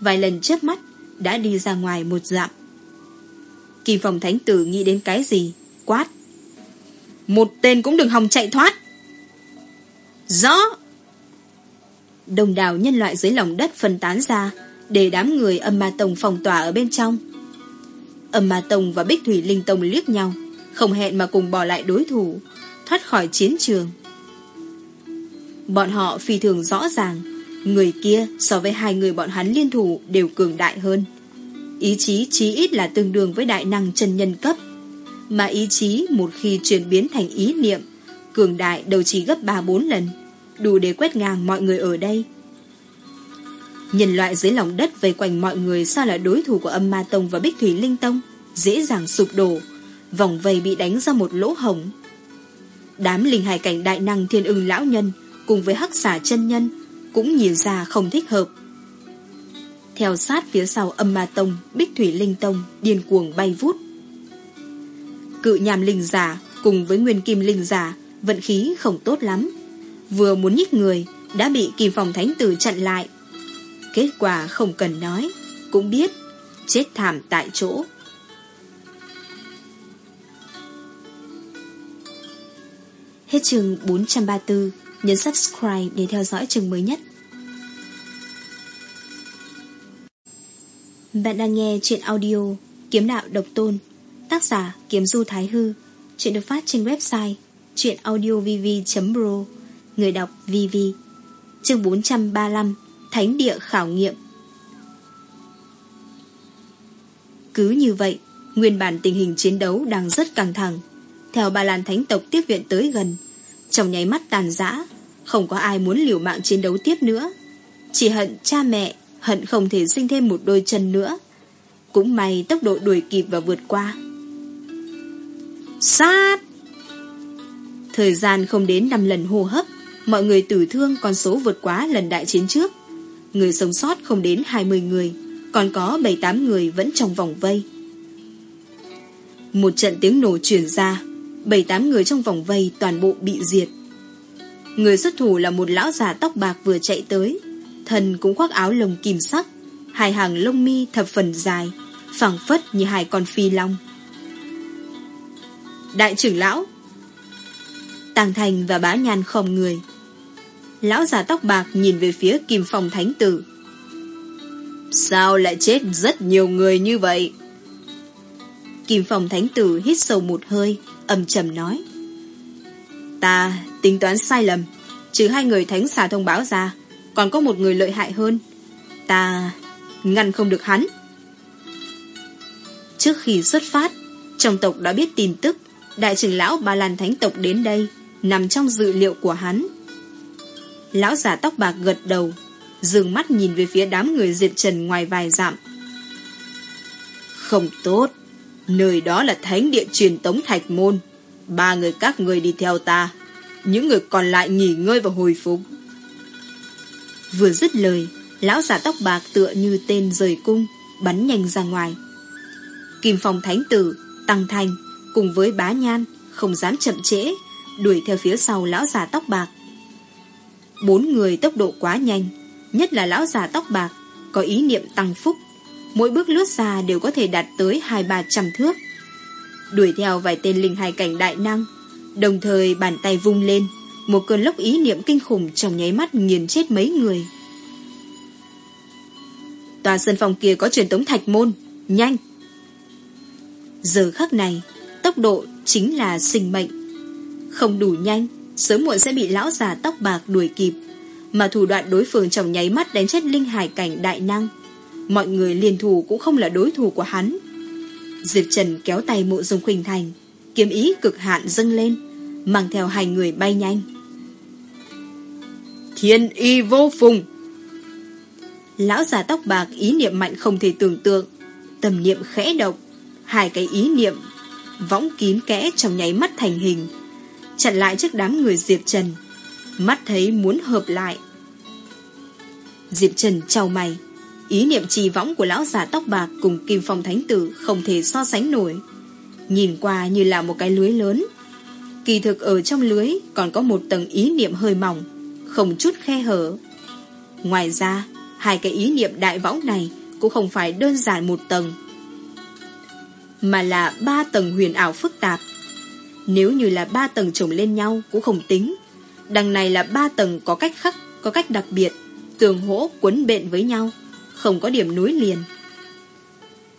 Speaker 2: Vài lần chớp mắt đã đi ra ngoài một dặm. Kim Phòng Thánh Tử nghĩ đến cái gì? Quát. Một tên cũng đừng hòng chạy thoát. Rõ. Đồng đảo nhân loại dưới lòng đất phân tán ra, để đám người âm ma tông phòng tỏa ở bên trong. Âm ma tông và Bích Thủy Linh Tông liếc nhau, không hẹn mà cùng bỏ lại đối thủ, thoát khỏi chiến trường. Bọn họ phi thường rõ ràng, Người kia so với hai người bọn hắn liên thủ đều cường đại hơn. Ý chí chí ít là tương đương với đại năng chân nhân cấp. Mà ý chí một khi chuyển biến thành ý niệm, cường đại đầu chỉ gấp 3-4 lần, đủ để quét ngang mọi người ở đây. Nhân loại dưới lòng đất vây quanh mọi người sao là đối thủ của âm ma tông và bích thủy linh tông, dễ dàng sụp đổ, Vòng vây bị đánh ra một lỗ hổng Đám linh hải cảnh đại năng thiên ưng lão nhân Cùng với hắc xả chân nhân Cũng nhìn ra không thích hợp. Theo sát phía sau âm ma tông, Bích thủy linh tông Điên cuồng bay vút. Cự nhàm linh giả Cùng với nguyên kim linh giả Vận khí không tốt lắm, Vừa muốn nhích người Đã bị kim phòng thánh tử chặn lại. Kết quả không cần nói, Cũng biết Chết thảm tại chỗ.
Speaker 1: Hết chương 434 Nhấn subscribe để theo dõi chương mới nhất. Bạn đang nghe chuyện audio Kiếm đạo độc tôn Tác giả Kiếm Du Thái Hư Chuyện được phát trên website chuyenaudiovv.pro, Người đọc VV Chương 435 Thánh địa khảo nghiệm. Cứ như vậy Nguyên bản tình hình chiến đấu đang rất căng thẳng. Theo ba lan thánh tộc tiếp viện tới gần trong nháy mắt tàn giã Không có ai muốn liều mạng chiến đấu tiếp nữa. Chỉ hận cha mẹ, Hận không thể sinh thêm một đôi chân nữa. Cũng may tốc độ đuổi kịp và vượt qua. Sát! Thời gian không đến 5 lần hô hấp, Mọi người tử thương con số vượt quá lần đại chiến trước. Người sống sót không đến 20 người, Còn có 7-8 người vẫn trong vòng vây. Một trận tiếng nổ chuyển ra 7-8 người trong vòng vây toàn bộ bị diệt. Người xuất thủ là một lão già tóc bạc vừa chạy tới. Thần cũng khoác áo lồng kìm sắc, Hai hàng lông mi thập phần dài, phẳng phất như hai con phi long. Đại trưởng lão, Tàng Thành và Bá Nhan không người. Lão già tóc bạc nhìn về phía Kim phòng Thánh Tử.
Speaker 3: Sao lại chết rất nhiều người như vậy?
Speaker 2: Kim phòng Thánh Tử hít sâu một hơi. Âm trầm nói.
Speaker 3: Ta tính toán sai lầm, Trừ hai người thánh xà thông báo ra, Còn có một người lợi hại hơn. Ta ngăn không được hắn.
Speaker 2: Trước khi xuất phát, Trong tộc đã biết tin tức, Đại trưởng lão Ba Lan Thánh tộc đến đây, Nằm trong dự liệu của hắn. Lão giả tóc bạc gật đầu Dường mắt nhìn về phía đám người diệt trần ngoài vài dặm.
Speaker 3: Không tốt. Nơi đó là thánh địa truyền tống thạch môn. Ba người các người đi theo ta. Những người còn lại nghỉ ngơi và hồi phục.
Speaker 2: Vừa dứt lời, Lão giả tóc bạc tựa như tên rời cung, Bắn nhanh ra ngoài. Kim Phong Thánh Tử, Tăng Thành Cùng với bá nhan Không dám chậm trễ, Đuổi theo phía sau lão già tóc bạc. Bốn người tốc độ quá nhanh, Nhất là lão già tóc bạc Có ý niệm tăng phúc. Mỗi bước lướt ra đều có thể đạt tới hai ba trăm thước. Đuổi theo vài tên linh hài cảnh đại năng, Đồng thời bàn tay vung lên, Một cơn lốc ý niệm kinh khủng Trong nháy mắt nghiền chết mấy người. Tòa sân phòng kia có truyền tống thạch môn, Nhanh! Giờ khắc này, Tốc độ chính là sinh mệnh. Không đủ nhanh, Sớm muộn sẽ bị lão già tóc bạc đuổi kịp, Mà thủ đoạn đối phương trong nháy mắt đánh chết linh hải cảnh đại năng. Mọi người liền thủ cũng không là đối thủ của hắn. Diệp Trần kéo tay mộ dung khuynh thành Kiếm ý cực hạn dâng lên Mang theo hai người bay nhanh.
Speaker 3: Thiên y vô phùng.
Speaker 2: Lão già tóc bạc ý niệm mạnh không thể tưởng tượng Tầm niệm khẽ động Hai cái ý niệm Võng kín kẽ trong nháy mắt thành hình. Chặn lại trước đám người Diệp Trần Mắt thấy muốn hợp lại. Diệp Trần trao mày Ý niệm trì võng của lão già tóc bạc Cùng Kim Phong Thánh Tử Không thể so sánh nổi. Nhìn qua như là một cái lưới lớn. Kỳ thực ở trong lưới Còn có một tầng ý niệm hơi mỏng, Không chút khe hở. Ngoài ra, Hai cái ý niệm đại võng này Cũng không phải đơn giản một tầng, Mà là ba tầng huyền ảo phức tạp. Nếu như là ba tầng chồng lên nhau Cũng không tính. Đằng này là ba tầng có cách khắc Có cách đặc biệt, Tường hỗ quấn bện với nhau. Không có điểm núi liền.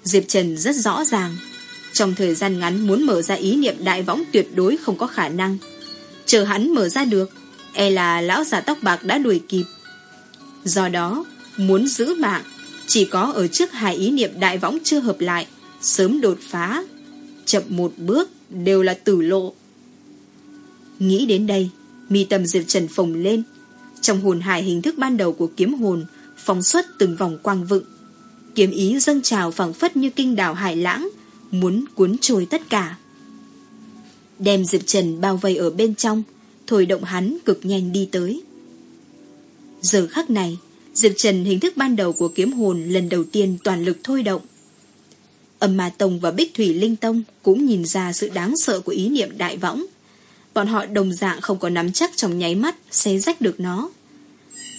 Speaker 2: Diệp Trần rất rõ ràng, Trong thời gian ngắn muốn mở ra ý niệm đại võng tuyệt đối không có khả năng. Chờ hắn mở ra được E là lão già tóc bạc đã đuổi kịp. Do đó, Muốn giữ mạng, Chỉ có ở trước hai ý niệm đại võng chưa hợp lại, Sớm đột phá, Chậm một bước đều là tử lộ. Nghĩ đến đây, mi tâm Diệp Trần phồng lên. Trong hồn hải hình thức ban đầu của kiếm hồn Phóng xuất từng vòng quang vựng Kiếm ý dâng trào phẳng phất như kinh đảo hải lãng Muốn cuốn trôi tất cả đem Diệp Trần bao vây ở bên trong, thổi động hắn cực nhanh đi tới. Giờ khắc này, Diệp Trần hình thức ban đầu của kiếm hồn lần đầu tiên toàn lực thôi động. Âm Ma Tông và Bích Thủy Linh Tông cũng nhìn ra sự đáng sợ của ý niệm đại võng. Bọn họ đồng dạng không có nắm chắc trong nháy mắt xé rách được nó.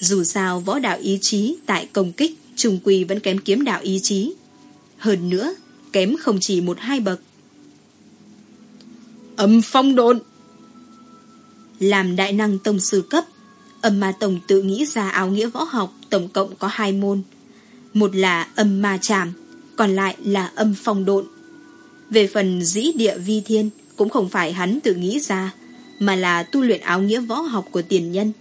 Speaker 2: Dù sao võ đạo ý chí tại công kích trùng quỳ vẫn kém kiếm đạo ý chí. Hơn nữa, kém không chỉ một hai bậc.
Speaker 3: Âm phong độn
Speaker 2: Làm đại năng tông sư cấp, âm ma tổng tự nghĩ ra áo nghĩa võ học tổng cộng có hai môn. Một là âm ma tràm, còn lại là âm phong độn. Về phần dĩ địa vi thiên cũng không phải hắn tự nghĩ ra, mà là tu luyện áo nghĩa võ học của tiền nhân.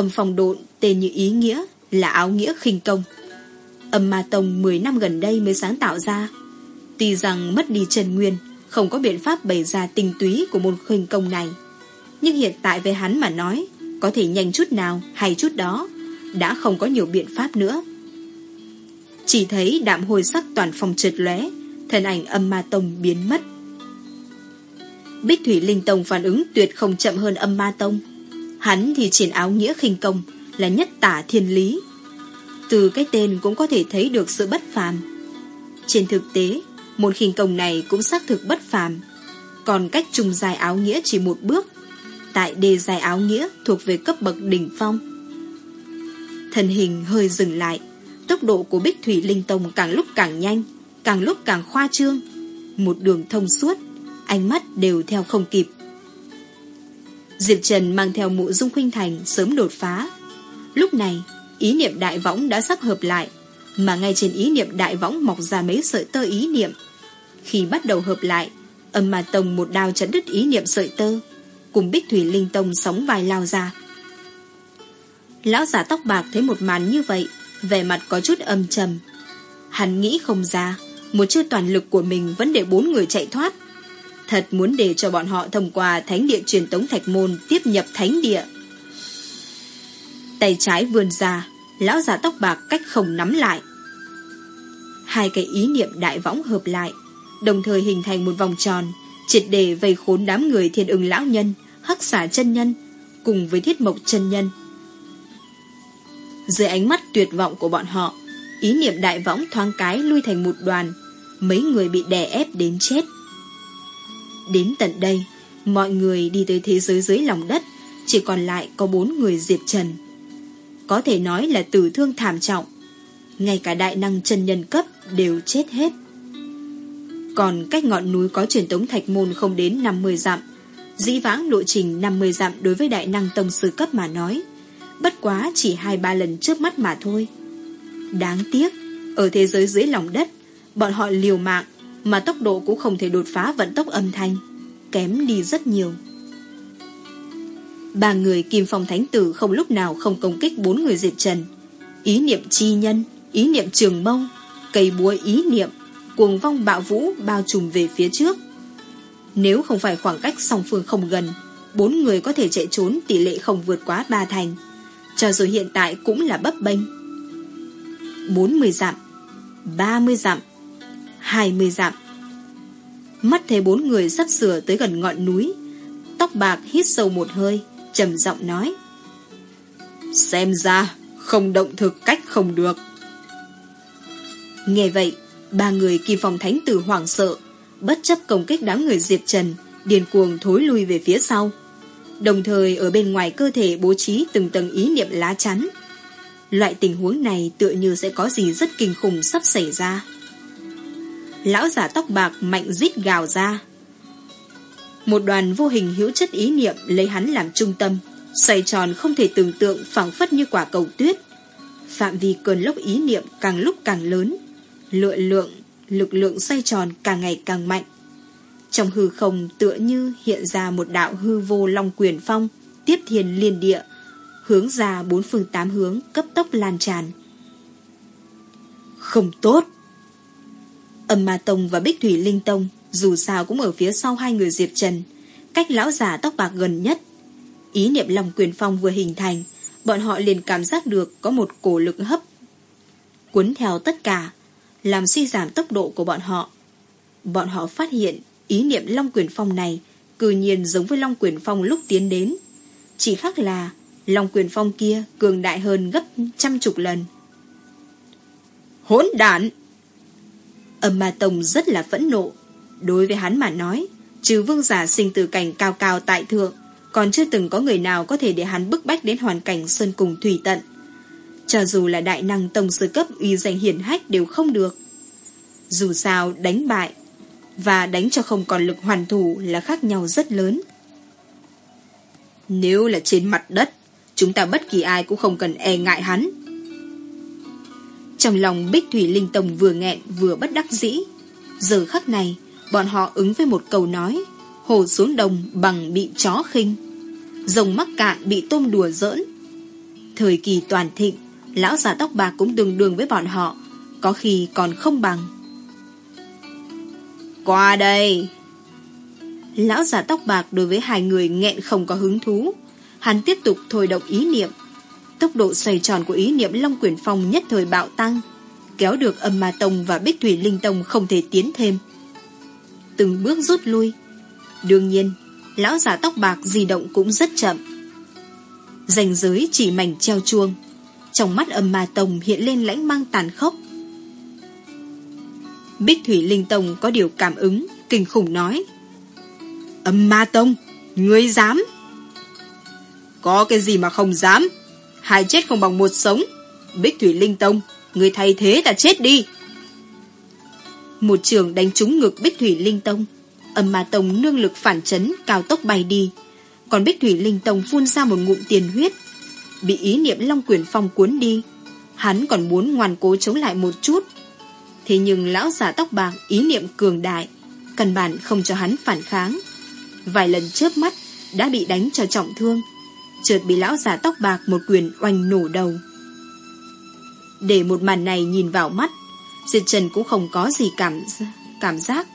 Speaker 2: Âm phong độn tên như ý nghĩa là áo nghĩa khinh công. Âm ma tông 10 năm gần đây mới sáng tạo ra. Tuy rằng mất đi Trần Nguyên, không có biện pháp bày ra tinh túy của môn khinh công này. Nhưng hiện tại với hắn mà nói, có thể nhanh chút nào hay chút đó, đã không có nhiều biện pháp nữa. Chỉ thấy đạm hồi sắc toàn phòng trượt lóe, thân ảnh âm ma tông biến mất. Bích Thủy Linh Tông phản ứng tuyệt không chậm hơn âm ma tông. Hắn thì triển áo nghĩa khinh công là nhất tả thiên lý. Từ cái tên cũng có thể thấy được sự bất phàm. Trên thực tế, môn khinh công này cũng xác thực bất phàm. Còn cách trùng dài áo nghĩa chỉ một bước. Tại đề dài áo nghĩa thuộc về cấp bậc đỉnh phong. thần hình hơi dừng lại, tốc độ của Bích Thủy Linh Tông càng lúc càng nhanh, càng lúc càng khoa trương. Một đường thông suốt, ánh mắt đều theo không kịp. Diệp Trần mang theo mụ dung khuynh thành sớm đột phá. Lúc này, ý niệm đại võng đã sắp hợp lại, mà ngay trên ý niệm đại võng mọc ra mấy sợi tơ ý niệm. Khi bắt đầu hợp lại, âm mà tông một đao chấn đứt ý niệm sợi tơ, cùng Bích Thủy Linh Tông sóng vai lao ra. Lão giả tóc bạc thấy một màn như vậy, vẻ mặt có chút âm trầm. Hắn nghĩ không ra, một chiêu toàn lực của mình vẫn để bốn người chạy thoát. Thật muốn để cho bọn họ thông qua thánh địa truyền tống thạch môn tiếp nhập thánh địa. Tay trái vươn ra, lão già tóc bạc cách không nắm lại. Hai cái ý niệm đại võng hợp lại, đồng thời hình thành một vòng tròn, triệt đề vây khốn đám người thiên ưng lão nhân, hắc xả chân nhân, cùng với thiết mộc chân nhân. Dưới ánh mắt tuyệt vọng của bọn họ, ý niệm đại võng thoáng cái lui thành một đoàn, mấy người bị đè ép đến chết. Đến tận đây, mọi người đi tới thế giới dưới lòng đất, chỉ còn lại có bốn người Diệp Trần. Có thể nói là tử thương thảm trọng, ngay cả đại năng chân nhân cấp đều chết hết. Còn cách ngọn núi có truyền tống thạch môn không đến 50 dặm, dĩ vãng lộ trình 50 dặm đối với đại năng tông sư cấp mà nói, bất quá chỉ hai ba lần trước mắt mà thôi. Đáng tiếc, ở thế giới dưới lòng đất, bọn họ liều mạng, mà tốc độ cũng không thể đột phá vận tốc âm thanh, kém đi rất nhiều. Ba người Kim Phong Thánh Tử không lúc nào không công kích bốn người diệt trần. Ý niệm chi nhân, ý niệm trường mông, cây búa ý niệm, cuồng vong bạo vũ bao trùm về phía trước. Nếu không phải khoảng cách song phương không gần, bốn người có thể chạy trốn tỷ lệ không vượt quá ba thành. Cho dù hiện tại cũng là bấp bênh. 40 dặm, 30 dặm, 20 dặm. Mắt thấy bốn người sắp sửa tới gần ngọn núi, tóc bạc hít sâu một hơi, trầm giọng nói. Xem ra, không động thực cách không được. Nghe vậy, ba người kỳ phòng thánh tử hoảng sợ, bất chấp công kích đám người Diệp Trần, điền cuồng thối lui về phía sau. Đồng thời ở bên ngoài cơ thể bố trí từng tầng ý niệm lá chắn. Loại tình huống này tựa như sẽ có gì rất kinh khủng sắp xảy ra. Lão giả tóc bạc mạnh rít gào ra. Một đoàn vô hình hữu chất ý niệm lấy hắn làm trung tâm, xoay tròn không thể tưởng tượng phẳng phất như quả cầu tuyết. Phạm vi cơn lốc ý niệm càng lúc càng lớn, lựa lượng, lực lượng xoay tròn càng ngày càng mạnh. Trong hư không tựa như hiện ra một đạo hư vô long quyền phong, tiếp thiên liên địa, hướng ra bốn phương tám hướng cấp tốc lan tràn. Không tốt! Âm Ma Tông và Bích Thủy Linh Tông dù sao cũng ở phía sau hai người Diệp Trần, cách lão giả tóc bạc gần nhất. Ý niệm lòng quyền phong vừa hình thành, bọn họ liền cảm giác được có một cổ lực hấp cuốn theo tất cả, làm suy giảm tốc độ của bọn họ. Bọn họ phát hiện ý niệm long quyền phong này cư nhiên giống với Long Quyền Phong lúc tiến đến. Chỉ khác là Long Quyền Phong kia cường đại hơn gấp trăm chục lần. Hỗn đản! Âm Ma Tông rất là phẫn nộ. Đối với hắn mà nói, trừ vương giả sinh từ cảnh cao cao tại thượng, còn chưa từng có người nào có thể để hắn bức bách đến hoàn cảnh sơn cùng thủy tận. Cho dù là đại năng tông sư cấp uy danh hiển hách đều không được. Dù sao đánh bại và đánh cho không còn lực hoàn thủ là khác nhau rất lớn. Nếu là trên mặt đất, chúng ta bất kỳ ai cũng không cần e ngại hắn. Trong lòng Bích Thủy Linh Tông vừa nghẹn vừa bất đắc dĩ. Giờ khắc này, bọn họ ứng với một câu nói, hồ xuống đồng bằng bị chó khinh, rồng mắc cạn bị tôm đùa giỡn. Thời kỳ toàn thịnh, lão già tóc bạc cũng đường đường với bọn họ, có khi còn không bằng. Qua đây! Lão già tóc bạc đối với hai người nghẹn không có hứng thú. Hắn tiếp tục thôi động ý niệm. Tốc độ xoay tròn của ý niệm Long Quyển Phong nhất thời bạo tăng, kéo được âm ma tông và bích thủy linh tông không thể tiến thêm. Từng bước rút lui. Đương nhiên, lão già tóc bạc di động cũng rất chậm. Danh giới chỉ mảnh treo chuông. Trong mắt âm ma tông hiện lên lãnh mang tàn khốc. Bích Thủy Linh Tông có điều cảm ứng, kinh khủng nói. Âm ma tông, ngươi dám? Có cái gì mà không dám? Hai chết không bằng một sống. Bích Thủy Linh Tông, người thay thế ta chết đi. Một trường đánh trúng ngực Bích Thủy Linh Tông. Âm ma tông nương lực phản chấn cao tốc bay đi. Còn Bích Thủy Linh Tông phun ra một ngụm tiền huyết. Bị ý niệm Long quyền Phong cuốn đi. Hắn còn muốn ngoan cố chống lại một chút. Thế nhưng lão giả tóc bạc ý niệm cường đại, căn bản không cho hắn phản kháng. Vài lần chớp mắt đã bị đánh cho trọng thương, chợt bị lão giả tóc bạc một quyền oanh nổ đầu. Để một màn này nhìn vào mắt, Diệt Trần cũng không có gì cảm cảm giác.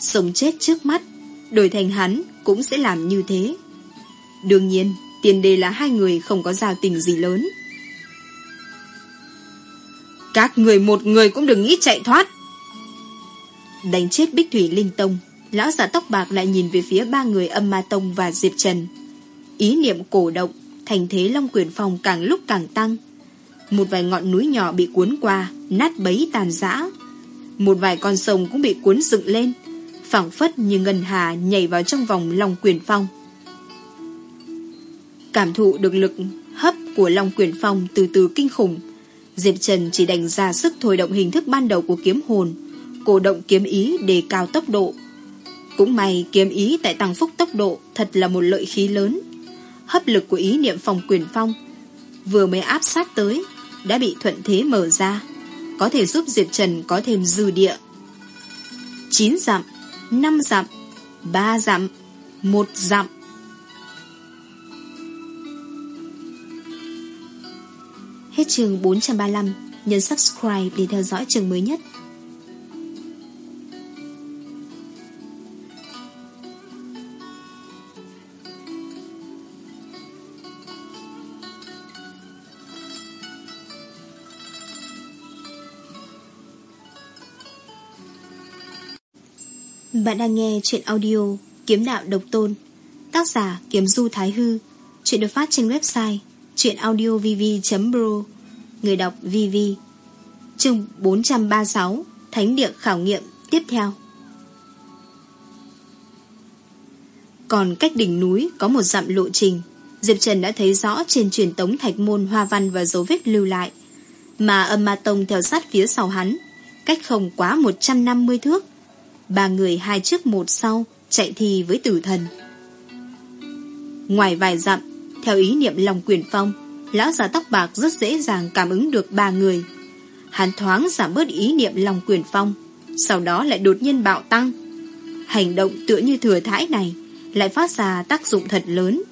Speaker 2: Sống chết trước mắt, đổi thành hắn cũng sẽ làm như thế. Đương nhiên, tiền đề là hai người không có giao tình gì lớn. Các người một người cũng đừng nghĩ chạy thoát. Đánh chết Bích Thủy Linh Tông, lão giả tóc bạc lại nhìn về phía ba người âm ma tông và Diệp Trần. Ý niệm cổ động, thành thế Long Quyền Phong càng lúc càng tăng. Một vài ngọn núi nhỏ bị cuốn qua, nát bấy tàn rã. Một vài con sông cũng bị cuốn dựng lên, phảng phất như ngân hà nhảy vào trong vòng Long Quyền Phong. Cảm thụ được lực hấp của Long Quyền Phong từ từ kinh khủng, Diệp Trần chỉ đành ra sức thôi động hình thức ban đầu của kiếm hồn, cổ động kiếm ý để cao tốc độ. Cũng may kiếm ý tại tăng phúc tốc độ thật là một lợi khí lớn. Hấp lực của ý niệm phòng quyền phong vừa mới áp sát tới đã bị thuận thế mở ra, có thể giúp Diệp Trần có thêm dư địa. 9 dặm, 5 dặm, 3 dặm, 1 dặm.
Speaker 1: Hết chương 435, nhấn subscribe để theo dõi chương mới nhất. Bạn đang nghe chuyện audio Kiếm Đạo Độc Tôn, Tác giả Kiếm Du Thái Hư, Chuyện được phát trên website Chuyện audiovv.pro Người đọc VV Chương 436 Thánh địa khảo nghiệm tiếp theo. Còn cách đỉnh núi có một dặm lộ trình, Diệp Trần đã thấy rõ trên truyền tống thạch môn hoa văn và dấu vết lưu lại. Mà âm ma tông theo sát phía sau hắn, Cách không quá 150 thước Ba người hai trước một sau, Chạy thi với tử thần. Ngoài vài dặm, Theo ý niệm lòng quyền phong, Lão già tóc bạc rất dễ dàng cảm ứng được ba người. Hắn thoáng giảm bớt ý niệm lòng quyền phong, Sau đó lại đột nhiên bạo tăng. Hành động tựa như thừa thãi này Lại phát ra tác dụng thật lớn.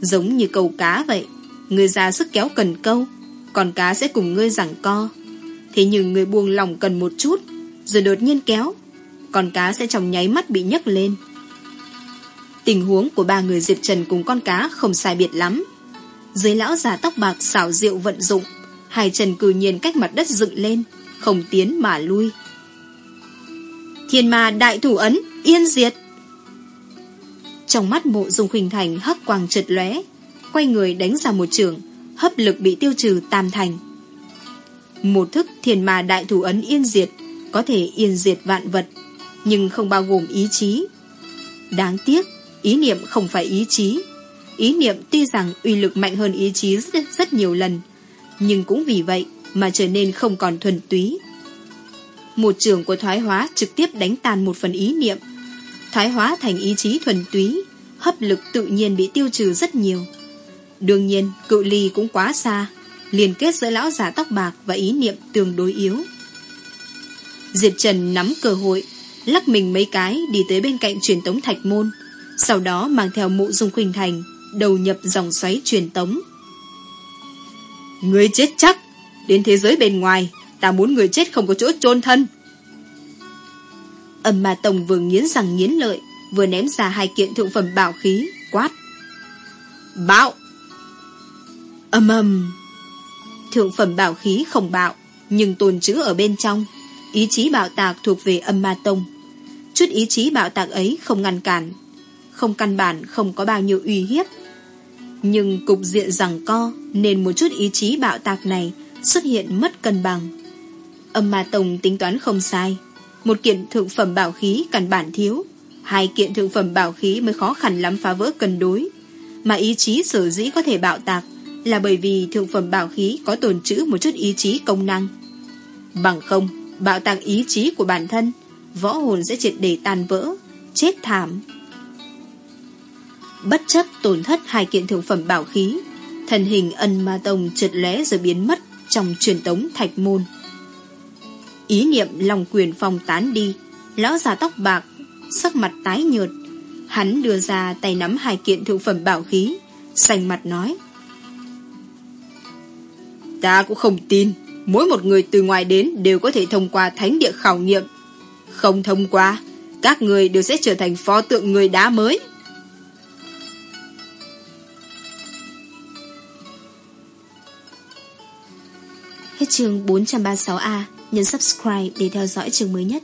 Speaker 1: Giống như câu cá vậy, Người ra sức kéo cần câu, Còn cá sẽ cùng ngươi giằng co. Thế nhưng người buông lòng cần một chút, Rồi đột nhiên kéo con cá sẽ trong nháy mắt bị nhấc lên. Tình huống của ba người Diệp Trần cùng con cá không sai biệt lắm. Dưới lão già tóc bạc xảo diệu vận dụng, Hai chân cử nhiên cách mặt đất dựng lên, Không tiến mà lui. Thiên ma đại thủ ấn, Yên diệt!
Speaker 2: Trong mắt mộ dung khuynh thành hắc quang trượt lóe, Quay người đánh ra một trường, Hấp lực bị tiêu trừ tam thành. Một thức thiên ma đại thủ ấn yên diệt, Có thể yên diệt vạn vật. Nhưng không bao gồm ý chí. Đáng tiếc Ý niệm không phải ý chí. Ý niệm tuy rằng uy lực mạnh hơn ý chí rất, rất nhiều lần Nhưng cũng vì vậy Mà trở nên không còn thuần túy. Một trường của thoái hóa Trực tiếp đánh tan một phần ý niệm. Thoái hóa thành ý chí thuần túy Hấp lực tự nhiên bị tiêu trừ rất nhiều. Đương nhiên cự ly cũng quá xa Liên kết giữa lão giả tóc bạc Và ý niệm tương đối yếu. Diệp Trần nắm cơ hội Lắc mình mấy cái đi tới bên cạnh truyền tống thạch môn, Sau đó mang theo mụ dung khuynh thành Đầu nhập dòng xoáy truyền tống. Người chết chắc, Đến thế giới bên ngoài, Ta muốn người chết không có chỗ chôn thân. Âm ma tổng vừa nghiến răng nghiến lợi, Vừa ném ra hai kiện thượng phẩm bảo khí, Quát. Bạo! Âm âm Thượng phẩm bảo khí không bạo, Nhưng tồn trữ ở bên trong, Ý chí bạo tạc thuộc về âm ma tông. Chút ý chí bạo tạc ấy không ngăn cản, Không căn bản, không có bao nhiêu uy hiếp. Nhưng cục diện rằng co Nên một chút ý chí bạo tạc này Xuất hiện mất cân bằng. Âm ma tông tính toán không sai, Một kiện thượng phẩm bảo khí căn bản thiếu, Hai kiện thượng phẩm bảo khí mới khó khăn lắm phá vỡ cân đối. Mà ý chí sở dĩ có thể bạo tạc Là bởi vì thượng phẩm bảo khí có tồn trữ một chút ý chí công năng. Bằng không, Bạo tạc ý chí của bản thân Võ hồn sẽ triệt để tàn vỡ, Chết thảm. Bất chấp tổn thất hai kiện thượng phẩm bảo khí, Thần hình ân ma tông trượt lé rồi biến mất Trong truyền tống thạch môn. Ý niệm lòng quyền phong tán đi, Lão già tóc bạc, Sắc mặt tái nhợt, Hắn đưa ra tay nắm hai kiện thượng phẩm bảo khí, Sành mặt nói, Ta cũng không tin, Mỗi một người từ ngoài đến Đều có thể thông qua thánh địa khảo nghiệm. Không thông qua, Các người đều sẽ trở thành pho tượng người đá mới.
Speaker 1: Hết chương 436A Nhấn subscribe để theo dõi chương mới nhất.